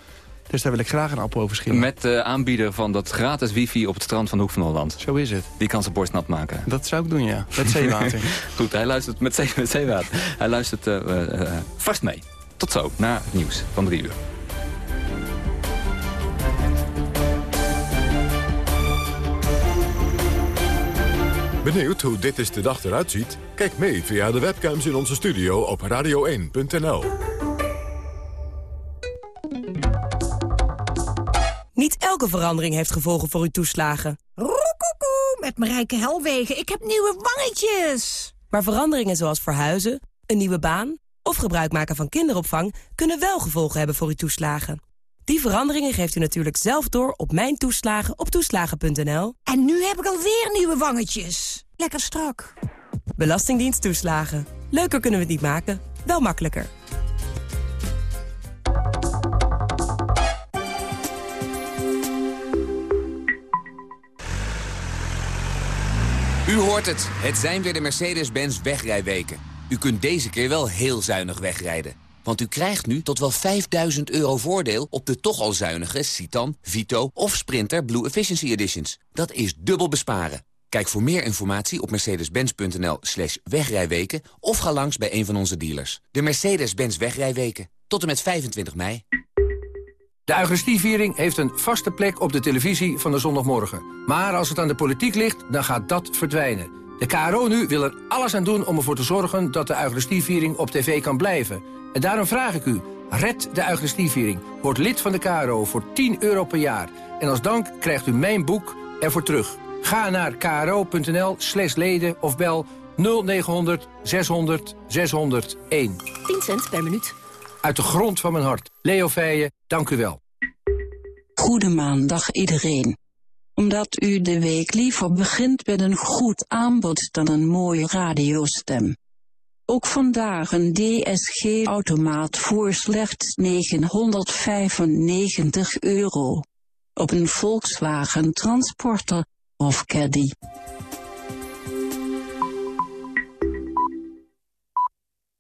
Dus daar wil ik graag een appel over schillen. Met de aanbieder van dat gratis wifi op het strand van Hoek van Holland. Zo is het. Die kan zijn borst nat maken. Dat zou ik doen, ja. Met zeewater. Goed, hij luistert met, zee, met zeewater. Hij luistert eh, eh, eh, vast mee. Tot zo, na het nieuws van drie uur. Benieuwd hoe dit is de dag eruit ziet? Kijk mee via de webcams in onze studio op radio1.nl. Niet elke verandering heeft gevolgen voor uw toeslagen. Roekoekoe, met Marijke Helwegen. Ik heb nieuwe wangetjes. Maar veranderingen zoals verhuizen, een nieuwe baan... of gebruik maken van kinderopvang... kunnen wel gevolgen hebben voor uw toeslagen. Die veranderingen geeft u natuurlijk zelf door op Mijn Toeslagen op toeslagen.nl. En nu heb ik alweer nieuwe wangetjes. Lekker strak. Belastingdienst toeslagen. Leuker kunnen we het niet maken, wel makkelijker. U hoort het. Het zijn weer de Mercedes-Benz wegrijweken. U kunt deze keer wel heel zuinig wegrijden. Want u krijgt nu tot wel 5000 euro voordeel op de toch al zuinige Citan, Vito of Sprinter Blue Efficiency Editions. Dat is dubbel besparen. Kijk voor meer informatie op mercedes-benz.nl slash wegrijweken... of ga langs bij een van onze dealers. De Mercedes-Benz wegrijweken. Tot en met 25 mei. De Eucharistieviering heeft een vaste plek op de televisie van de zondagmorgen. Maar als het aan de politiek ligt, dan gaat dat verdwijnen. De KRO nu wil er alles aan doen om ervoor te zorgen dat de Eucharistieviering op tv kan blijven. En daarom vraag ik u, red de Eucharistieviering. Word lid van de KRO voor 10 euro per jaar. En als dank krijgt u mijn boek ervoor terug. Ga naar kro.nl slash leden of bel 0900 600 601. 10 cent per minuut. Uit de grond van mijn hart. Leo Feijen, dank u wel. Goede maandag iedereen. Omdat u de week liever begint met een goed aanbod dan een mooie radiostem. Ook vandaag een DSG-automaat voor slechts 995 euro. Op een Volkswagen Transporter of Caddy.